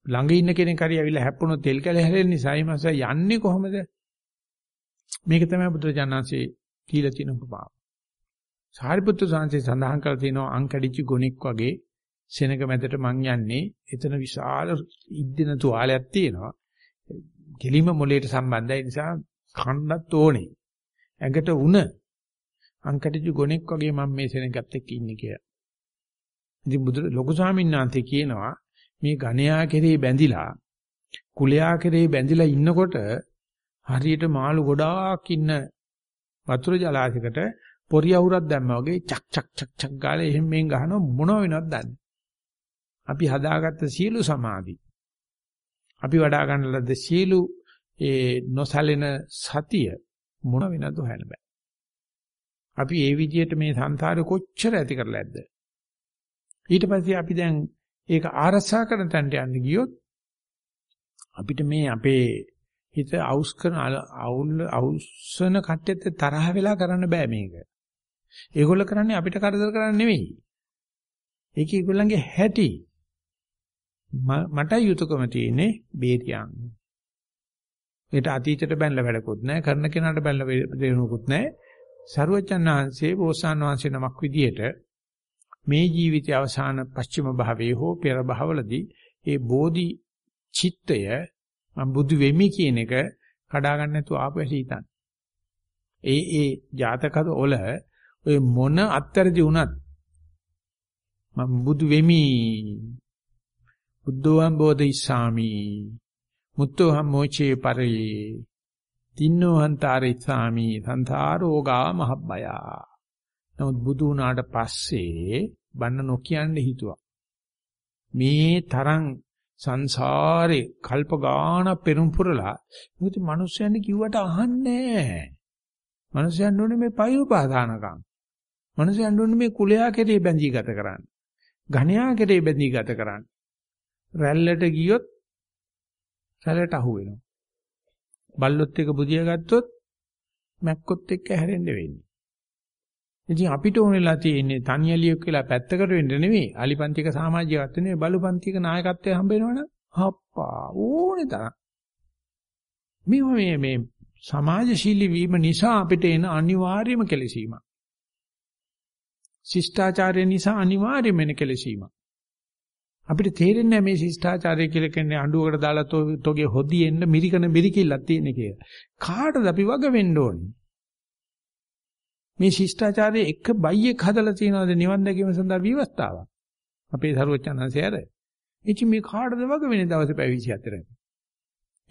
ළඟ ඉන්න කෙනෙක් හරි ඇවිල්ලා හැප්පුණොත් තෙල් කැල හැලෙන නිසා මේ මාස යන්නේ කොහොමද? මේක තමයි බුදුරජාණන්සේ කියලා තියෙන උපමාව. සාරිපුත්‍ර සාංශේ සඳහන් කරලා තියෙනවා අංකඩිච්ච ගොනෙක් වගේ සෙනඟ මැදට මං යන්නේ. එතන විශාල ඉද්දින තුවාලයක් තියෙනවා. කෙලිම මොලේට සම්බන්ධයි නිසා කන්නත් ඕනේ. ඇඟට උණ අංකටජු ගොනෙක් වගේ මම මේ සෙනගත් එක්ක ඉන්නේ කියලා. ඉතින් බුදු ලොකු ස්වාමීන් වහන්සේ කියනවා මේ ඝණයා කෙරේ බැඳිලා කුලයා කෙරේ බැඳිලා ඉන්නකොට හරියට මාළු ගොඩාක් ඉන්න වතුර ජලාශයකට පොරි අවුරක් දැම්මා වගේ චක් චක් චක් චක් ගාලා එහෙම මෙන් ගහනවා මොනව වෙනවද දන්නේ. අපි හදාගත්ත සියලු සමාධි අපි වඩා ගන්න ලද සියලු ඒ නොසැලෙන සතිය මොන වෙනද හොයන්න බෑ. අපි ඒ විදිහට මේ සංසාරේ කොච්චර ඇති කරලා ඇද්ද? ඊට පස්සේ අපි දැන් ඒක ආරසා කරන තැනට යන්න ගියොත් අපිට මේ අපේ හිත අවුස් කරන අවුල් අවුස්සන කට්ටියත් තරහ වෙලා කරන්න බෑ මේක. ඒගොල්ල කරන්නේ අපිට කරදර කරන්නේ නෙවෙයි. ඒක ඒගොල්ලන්ගේ හැටි. මට යුතුයකම තියෙන්නේ බේරියන්. ඒට අතීතයට බැලලා වැඩකුත් නැහැ, කරන කෙනාට බැලලා දෙනුකුත් නැහැ. සරුවචන් වහන්සේ බෝසාන් වහන්සේ නමක් විදියට මේ ජීවිතය අවසාන පස්චිම භාවයේ හෝ පෙර භවවලදී ඒ බෝධි චිත්තය මම බුදු වෙමි කියන එක කඩා ගන්න නැතුව ආපු ඇසි හිතන්න. ඒ ඒ ජාතකද ඔල ඔය මොන අත්තරදි වුණත් මම බුදු වෙමි බුද්ධෝහම් බෝධිසාමි මුත්තෝහම් මොචේ පරේ තින්නෝ හන්තරයිසාමි සංසාරෝගා මහබ්බය නමුත් බුදු වුණාට පස්සේ බන්න නොකියන්න හිතුවා මේ තරම් සංසාරේ කල්ප ගාන පෙරම් පුරලා මොකද මිනිස්සුන් කිව්වට අහන්නේ නැහැ. මිනිස්සුන් ඕනේ මේ පයුපාදානකම්. මිනිස්සුන් ඕනේ මේ කුලයා කෙරේ බැඳී ගත කරන්න. ඝණයා කෙරේ බැඳී ගත කරන්න. රැල්ලට ගියොත් රැල්ලට අහු වෙනවා. බල්ලොත් එක බුදියා ගත්තොත් මැක්කොත් එක්ක හැරෙන්න වෙන්නේ. ඉතින් අපිට ඕනෙලා තියෙන්නේ තනියලියෙක් කියලා පැත්තකට වෙන්න නෙමෙයි. අලිපන්තික සමාජිකත්ව නෙමෙයි. බලුපන්තික නායකත්වය හම්බ වෙනවනම් හප්පා. ඕනේ තරම්. මේ මේ මේ සමාජශීලී වීම නිසා අපිට එන අනිවාර්යම කෙලෙසීම ශිෂ්ටාචාරය නිසා අනිවාර්යම එන කෙලෙසීම අපිට තේරෙන්නේ මේ ශිෂ්ටාචාරය කියලා කියන්නේ අඬුවකට දාලා තෝගේ හොදියෙන්න මිරිකන මිරිකිල්ලක් තියෙන කියලා කාටද අපි වග වෙන්න ඕනේ මේ ශිෂ්ටාචාරයේ එක බයියෙක් හදලා තියනවාද නිවන් දැකීම සඳහා විවස්ථාවක්. අපේ සරුවචනන්සේ ඇර. ඉතින් මේ කාටද වග වෙන්නේ දවසේ පැය 24 න්.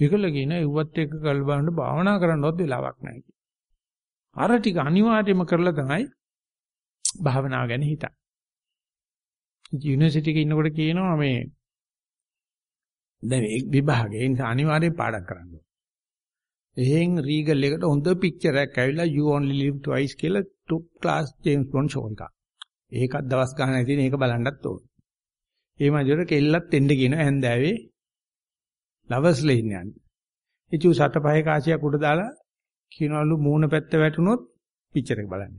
ඒකල කියන එව්වත් එක්ක කල් බලන්න භාවනා කරන්නවත් වෙලාවක් නැහැ කියලා. අර ටික අනිවාර්යයෙන්ම කරලා තමයි භාවනාව ගැන හිතන්නේ. යුනිවර්සිටි එකේ ඉන්නකොට කියනවා මේ දැන් විභාගේ ඒ නිසා අනිවාර්යයෙන් පාඩම් කරන්න ඕනේ. එහෙන් රීගල් එකට හොඳ පික්චර් එකක් ඇවිල්ලා you only live twice කියලා top class James Bond show එකක්. ඒකත් දවස් ගානක් තියෙන ඒක බලන්නත් ඕන. ඒ මැදට කෙල්ලත් එන්න කියන හැන්දෑවේ ලවර්ස් ලේන් යන්නේ. ඉතින් සත පහේ කාසියක් උඩ දාලා කියනවලු මූණ පැත්ත වැටුනොත් පික්චර් එක බලන්න.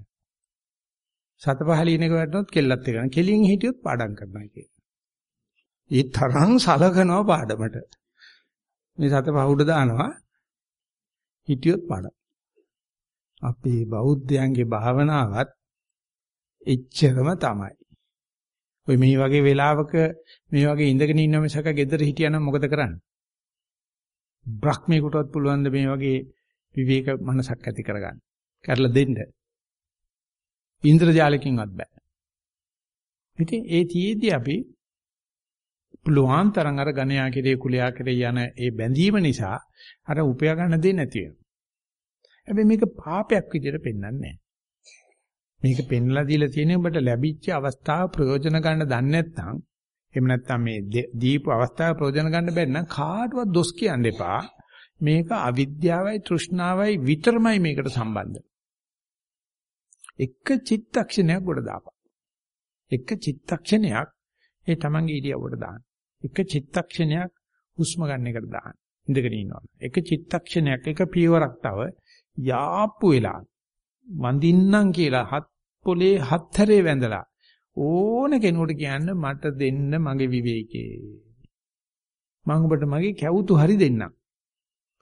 සත පහලින් එක වැටුනොත් කෙල්ලත් එක ගන්න. කෙලින් හිටියොත් පාඩම් කරනවා කියලා. ඒ තරම් සලකනවා පාඩමට. මේ සත පහ උඩ දානවා හිටියොත් පාඩම්. අපේ බෞද්ධයන්ගේ භාවනාවත් එච්චරම තමයි. ඔය මේ වගේ වෙලාවක මේ වගේ ඉඳගෙන ඉන්න මිසක gedara හිටියනම් මොකද කරන්නේ? බ්‍රහ්මීකටවත් පුළුවන් ද මේ වගේ විවේක මනසක් ඇති කරගන්න. කරලා දෙන්න. ඉන්ද්‍රජාලකින්වත් බෑ. ඉතින් ඒ තියේදී අපි පුළුවන් තරම් අර ගණයා කෙරේ කුලයා කෙරේ යන ඒ බැඳීම නිසා අර උපයා ගන්න දෙන්නේ නැති වෙනවා. හැබැයි මේක පාපයක් විදිහට පෙන්වන්නේ නැහැ. මේක පෙන්ලා දීලා තියෙන ඔබට ලැබිච්ච අවස්ථාව ප්‍රයෝජන ගන්න දන්නේ නැත්නම් එහෙම නැත්නම් මේ දීප අවස්ථාව ප්‍රයෝජන ගන්න බැරි නම් කාටවත් දොස් කියන්න එපා. මේක අවිද්‍යාවයි තෘෂ්ණාවයි විතරමයි මේකට සම්බන්ධ. එක චිත්තක්ෂණයක් ගොඩ දාපන්. එක චිත්තක්ෂණයක් ඒ තමන්ගේ ඉරියව්වට දාන්න. එක චිත්තක්ෂණයක් හුස්ම ගන්න එකට දාන්න. ඉඳගෙන ඉන්නවා. එක චිත්තක්ෂණයක් එක පියවරක් තව යාප්පු වෙලා වඳින්නම් කියලා හත් පොලේ හත් හැරේ වැඳලා ඕන කෙනෙකුට කියන්න මට දෙන්න මගේ විවේකේ මම ඔබට මගේ කැවුතු හරි දෙන්නම්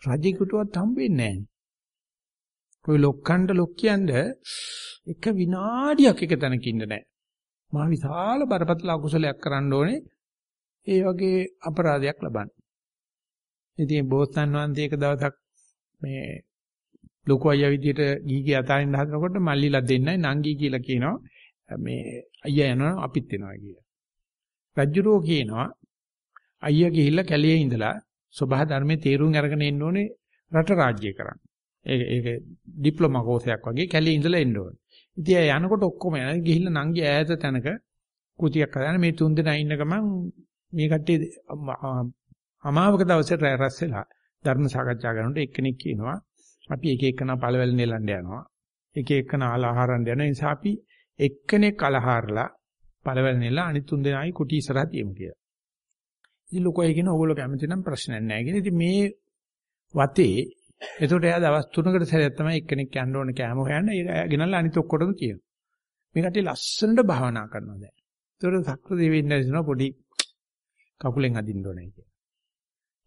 රජෙකුටවත් හම්බෙන්නේ නැහැ કોઈ ලොක්කන්ට ලොක් කියන්නේ එක විනාඩියක් එක තැනක ඉන්න නැහැ මා විශාල බරපතල අකුසලයක් කරන්න ඕනේ ඒ වගේ අපරාධයක් ලබන්න ඉතින් බෝසත්න් වහන්සේ එක දවසක් මේ ලොකු අයියා විදියට ගීගේ අතාරින්න හදනකොට මල්ලිලා දෙන්නයි නංගි කියලා කියනවා මේ අයියා යනවා අපිත් එනවා කියලා. රජුරෝ කියනවා අයියා ගිහිල්ලා කැලේ ඉඳලා සබහා ධර්මයේ තේරුම් අරගෙන එන්න ඕනේ රට රාජ්‍ය කරන්න. ඒක ඒක ඩිප්ලෝමා කෝසයක් වගේ කැලේ ඉඳලා එන්න ඕනේ. ඉතින් එයා යනකොට ඔක්කොම යනවා ගිහිල්ලා නංගි ඈත තැනක කුටියක් හදාන මේ තුන් දෙනා ඉන්න ගමන් මේ කට්ටිය අමාවක දවසේ රැස් වෙලා ධර්ම සාකච්ඡා කරනකොට එක්කෙනෙක් කියනවා අපි එක එකනා පළවැල් නෙලන්න යනවා. එක එකනා ආහාරන්න යන නිසා අපි එක්කෙනෙක් අලහාරලා පළවැල් නෙලා අනිත් තුන් දෙනායි කුටි ඉස්සරහ තියමු කියලා. ඉතින් ලොකෝයි කියන ඕගොල්ලෝ කැමති නම් ප්‍රශ්නයක් නැහැ කියන. ඉතින් මේ වතේ එතකොට එයා දවස් 3කට සැරයක් තමයි එක්කෙනෙක් යන්න ඕන කෑම හොයන්න. ඒක ගෙනල්ලා අනිත් ඔක්කොටම කියනවා. මේ කට්ටිය ලස්සනට භාවනා කරනවා දැන්. ඒතකොට සක්‍ර දෙවියන් දැසිනවා පොඩි කකුලෙන් අදින්න ඕනේ කියලා.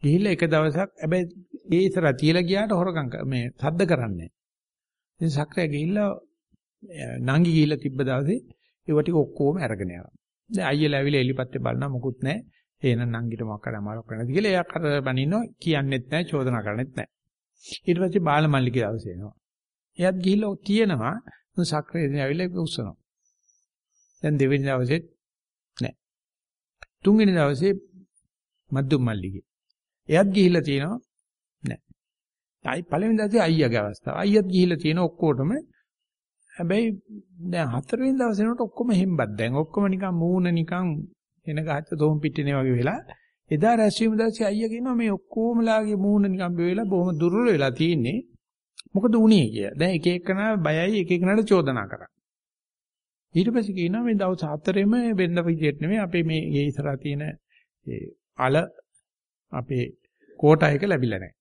ගිහිල්ලා එක දවසක් හැබැයි ඒ ඉතර තියලා ගියාට හොරකම් මේ සද්ද කරන්නේ නැහැ. ඉතින් සක්‍රය ගිහිල්ලා නංගි ගිහිල්ලා තිබ්බ දවසේ ඒව ටික ඔක්කොම අරගෙන යනවා. දැන් අයියලා ඇවිල්ලා එලිපත්තේ බලනවා මොකුත් නැහැ. එහෙනම් නංගිට මොකක් කරා අමාරුක් වෙනද කියලා එයා කර බනිනවා කියන්නෙත් නැහැ චෝදනා කරන්නෙත් නැහැ. ඊට පස්සේ බාලමල්ලිගේ දවසේ එනවා. එයාත් ගිහිල්ලා තියෙනවා සක්‍රය ඉතින් ඇවිල්ලා උස්සනවා. දැන් දෙවෙනි දවසෙත් නැහැ. තුන්වෙනි දවසේ මද්දුම් මල්ලිගේ. එයාත් ගිහිල්ලා තියෙනවා නැහැ. ආයි පළවෙනි දවසේ අයියාගේ අවස්ථාව. අයියාත් ගිහිල්ලා තියෙන ඔක්කොටම හැබැයි දැන් හතරවෙනි දවසේ නට ඔක්කොම හෙම්බත් දැන් ඔක්කොම නිකන් මූණ නිකන් එන ගහච්ච තෝම් පිටිනේ වගේ වෙලා එදා රැස්වීම දැස්සේ අයියා කියනවා මේ ඔක්කොමලාගේ මූණ නිකන් බෙවෙලා බොහොම දුර්වල වෙලා තියෙන්නේ මොකද උනේ කිය. දැන් එක එකනා බයයි එක එකනට චෝදනා කරා. ඊට පස්සේ කියනවා මේ දවස් හතරෙම වෙන්න විදියට නෙමෙයි අපේ මේ ගේ ඉස්සරහා තියෙන ඒ අල අපේ කෝටා එක ලැබිලා නැහැ.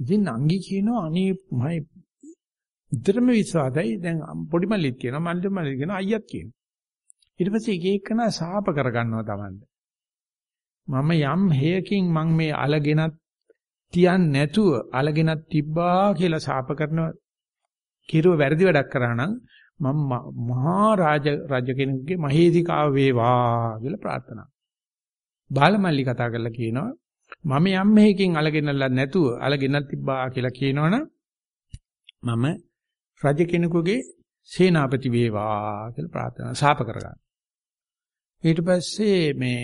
ඉතින් නංගි කියනවා අනේ මම ඉතරම විශ්වාසයි දැන් පොඩි මල්ලිත් කියනවා මල්ලි මල්ලි කියනවා අයියත් කියනවා. ඊට පස්සේ එක එකන සාප කරගන්නවා Tamande. මම යම් හේයකින් මං මේ අලගෙනත් තියන්නේ නැතුව අලගෙනත් තිබ්බා කියලා සාප කරනවා. කිරුව වැරදි වැඩක් කරා නම් මම මහා රාජ රජ කෙනෙකුගේ මහේධිකාව වේවා කියලා ප්‍රාර්ථනා. බාලමල්ලි කතා කරලා කියනවා මම යම් මේකින් අලගෙනලා නැතුව අලගෙනක් තිබ්බා කියලා කියනවනම් මම රජ කෙනෙකුගේ සේනාපති වේවා කියලා ප්‍රාර්ථනා ශාප කරගන්න. ඊට පස්සේ මේ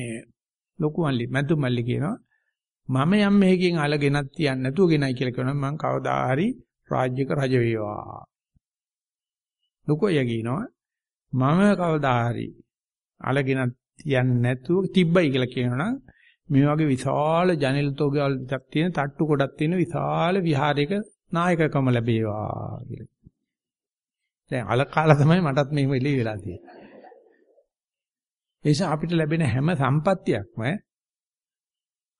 ලොකු මල්ලි මැදු මල්ලි කියනවා මම යම් මේකින් අලගෙනක් තියන්නේ නැතුව ගෙනයි කියලා කියනවා මම කවදා හරි රාජ්‍යක රජ වේවා. ලොකෝ යගිනවා මම කවදා හරි අලගෙනක් තියන්නේ නැතුව තිබ්බයි කියලා කියනවනම් මේ වගේ විශාල ජනෙල් තෝගවල් ටිකක් තියෙන තට්ටු කොටක් තියෙන විශාල විහාරයක නායකකම ලැබේවා කියලා. දැන් අල කාලා තමයි මටත් මේව එළිය වෙලා තියෙන්නේ. ඒ නිසා අපිට ලැබෙන හැම සම්පත්තියක්ම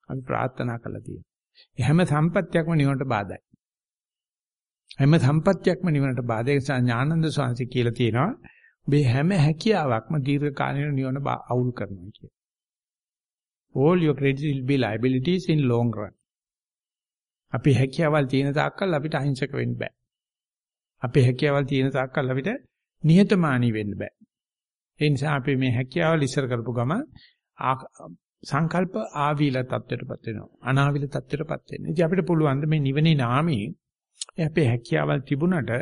අපි ප්‍රාර්ථනා කරලා තියෙනවා. හැම සම්පත්තියක්ම නිවනට බාධායි. හැම සම්පත්තියක්ම නිවනට බාධා ඒ ඥානන්ද ස්වාමීන් කියලා තියෙනවා. මේ හැම හැකියාවක්ම දීර්ඝ කාලීන නිවන අවුල් කරනවා කියලා. all your credit will be liabilities in long run. අපි හැකියාවල් තියෙන තාක්කල් අපිට අහිංසක වෙන්න බෑ. අපේ හැකියාවල් තියෙන තාක්කල් අපිට නිහතමානී වෙන්න බෑ. ඒ නිසා අපි මේ හැකියාවල් ඉස්සර කරපු ගම සංකල්ප ආවිල තත්ත්වයටපත් වෙනවා. අනාවිල තත්ත්වයටපත් වෙනවා. ඉතින් අපිට පුළුවන් මේ නිවනේ නාමයේ අපේ හැකියාවල් තිබුණට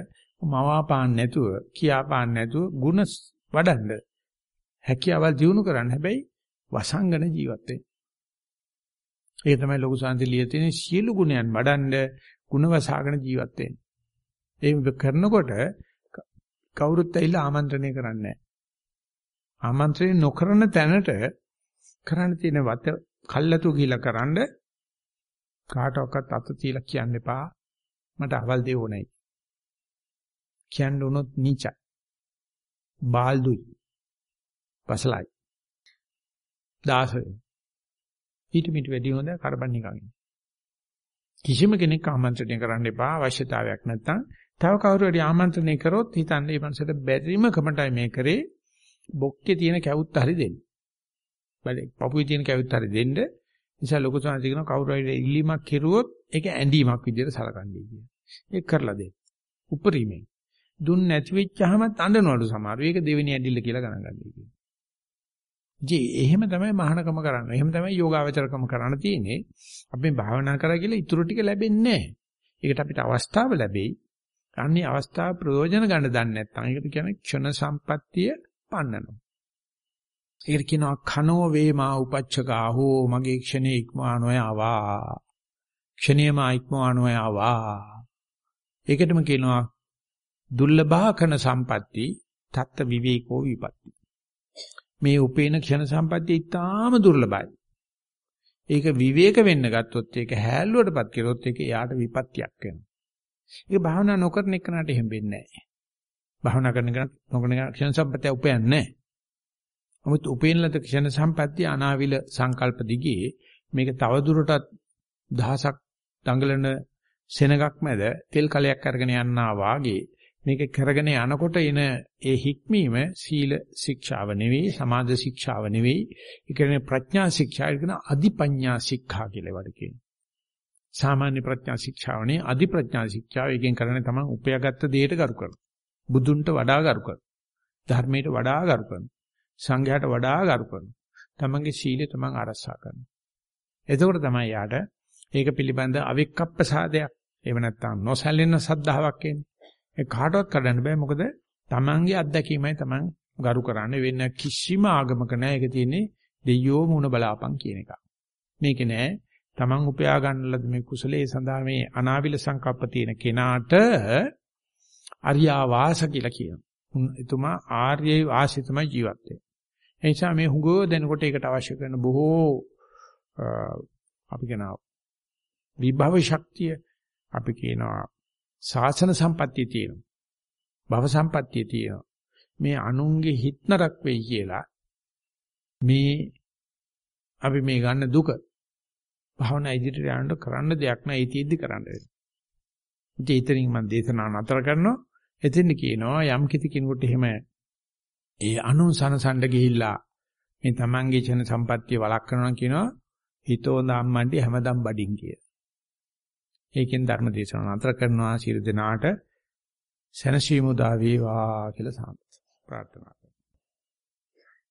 මවාපාන්න නැතුව, කියාපාන්න නැතුව ಗುಣ වඩන්න හැකියාවල් දිනු කරන්න. හැබැයි වසංගන ජීවත් වෙන්න. ඒ තමයි ලොකු සාන්තිලිය තියෙන සියලු ගුණයන් වඩන්න ಗುಣ වසාගෙන ජීවත් වෙන්න. ඒ කරනකොට කවුරුත් ඇවිල්ලා ආමන්ත්‍රණය කරන්නේ නැහැ. ආමන්ත්‍රණය නොකරන තැනට කරන්න තියෙන වත කල්ලාතු ගිහිලා කරන්න කාටවත් අත තියලා කියන්න එපා. මට අවල් දෙව ඕනේ. කියන්න උනොත් නීචයි. බාල්දුයි. පසලයි. දාස ඊට මිට වැඩි හොඳ කරබන් නිකන් කිසිම කෙනෙක් ආමන්ත්‍රණය කරන්න එපා අවශ්‍යතාවයක් නැත්නම් තව කවුරු හරි ආමන්ත්‍රණය කරොත් හිතන්නේ මේ මනසට බැරිම කමටයි මේ කරේ බොක්කේ තියෙන කැවුත් හරි දෙන්න. බලේ පපුවේ තියෙන කැවුත් හරි දෙන්න. නිසා ලොකු සංහති කියන කවුරු හරි ඉල්ලීමක් කෙරුවොත් ඒක ඇඳීමක් විදිහට සලකන්නේ කියන. ඒක කරලා දෙන්න. උපරිමයෙන්. දුන්න නැති වෙච්චහම අඬනවලු සමහරව. ඒක දෙවෙනි ඇඳිල්ල කියලා ගණන් ගන්නයි කියන්නේ. ඉතින් එහෙම තමයි මහානකම කරන්නේ. එහෙම තමයි යෝගාවචරකම කරන්න තියෙන්නේ. අපි භාවනා කරා කියලා ඊටු ටික ලැබෙන්නේ නැහැ. ඒකට අපිට අවස්ථාව ලැබෙයි. අන්නේ අවස්ථාව ප්‍රයෝජන ගන්න දන්නේ නැත්නම් ඒකට කියන්නේ ක්ෂණ සම්පත්තිය පන්නනවා. ඒකට කියනවා කනෝ වේමා උපච්චකා හෝ මගේ ක්ෂණේ ඉක්මවා නොයාවා. ක්ෂණේම ඉක්මවා නොයාවා. ඒකටම කියනවා දුර්ලභාකන සම්පatti තත්ත විවේකෝ විපatti. මේ උපේන ක්ෂණ සම්පatti ඉතාම දුර්ලභයි. ඒක විවේක වෙන්න ගත්තොත් ඒක හැල්ලුවටපත් කරොත් ඒක යාට විපත්තියක් වෙනවා. ඒක භාවනා නොකරන එකනට එහෙම වෙන්නේ නැහැ. භාවනා කරන කෙනා නොකරන ක්ෂණ සම්පත්තිය උපයන්නේ නැහැ. නමුත් උපේන ලද ක්ෂණ සම්පත්තිය අනාවිල සංකල්ප දිගේ මේක තවදුරටත් දහසක් දඟලන සෙනගක් මැද තෙල් කලයක් අරගෙන යන්නා වාගේ මේක කරගෙන යනකොට එන ඒ හික්මීම සීල ශික්ෂාව නෙවෙයි සමාධි ශික්ෂාව නෙවෙයි. ඒ කියන්නේ ප්‍රඥා ශික්ෂා කියන අධිපඤ්ඤා ශික්ෂා කියලා වඩ කියනවා. සාමාන්‍ය ප්‍රඥා ශික්ෂාවනේ අධි ප්‍රඥා ශික්ෂාව. එකෙන් කරන්නේ තමයි උපයාගත්ත දෙයට කරු කරන බුදුන්ට වඩා කරු කරන. ධර්මයට වඩා කරු කරන. සංඝයාට වඩා කරු කරන. තමන්ගේ සීලය තමන් ආරක්ෂා කරන. එතකොට තමයි යාට ඒක පිළිබඳ අවික්කප්පසාදයක් එහෙම නැත්නම් නොසැලෙන සද්ධාාවක් එන්නේ. ඒ කාටවත් කඩන්න බෑ. මොකද Tamange අත්දැකීමයි Taman ගරු කරන්නේ වෙන කිසිම ආගමක නෑ. ඒක තියෙන්නේ දෙයියෝ මුණ බලාපන් කියන එක. මේක නෑ. Taman උපයා ගන්නලද මේ කුසලයේ සඳහා මේ අනාවිල සංකප්ප තියෙන කෙනාට අරියා වාස කියලා කියනවා. එතුමා ආර්යයි වාසිතමයි ජීවත් වෙන්නේ. ඒ නිසා මේ හුඟෝ දෙනකොට ඒකට අවශ්‍ය කරන බොහෝ අපි කියනවා විභව ශක්තිය අපි කියනවා සාසන සම්පත්තිය තියෙනවා. භව සම්පත්තිය තියෙනවා. මේ අනුන්ගේ හිත නරක් වෙයි කියලා මේ අපි මේ ගන්න දුක භවනා ඉදිරියට යන්න කරන්න දෙයක් නැහැ ඒ තියෙද්දි කරන්න වෙනවා. ඉතින් ඊතරින් මම දේශනාව නතර කරනවා. එතෙන් කියනවා. යම් කිසි කෙනෙකුට එහෙම ඒ අනුන් සනසඬ ගිහිල්ලා මේ තමන්ගේ චන සම්පත්තිය වළක් කරනවා කියනවා හිතෝ ධම්මන්ටි හැමදම් බඩින් කිය. ඒකෙන් ධර්ම දේශනාව නතර කරනවා. සියලු දෙනාට සැනසීම උදා වේවා කියලා සාන්ත ප්‍රාර්ථනා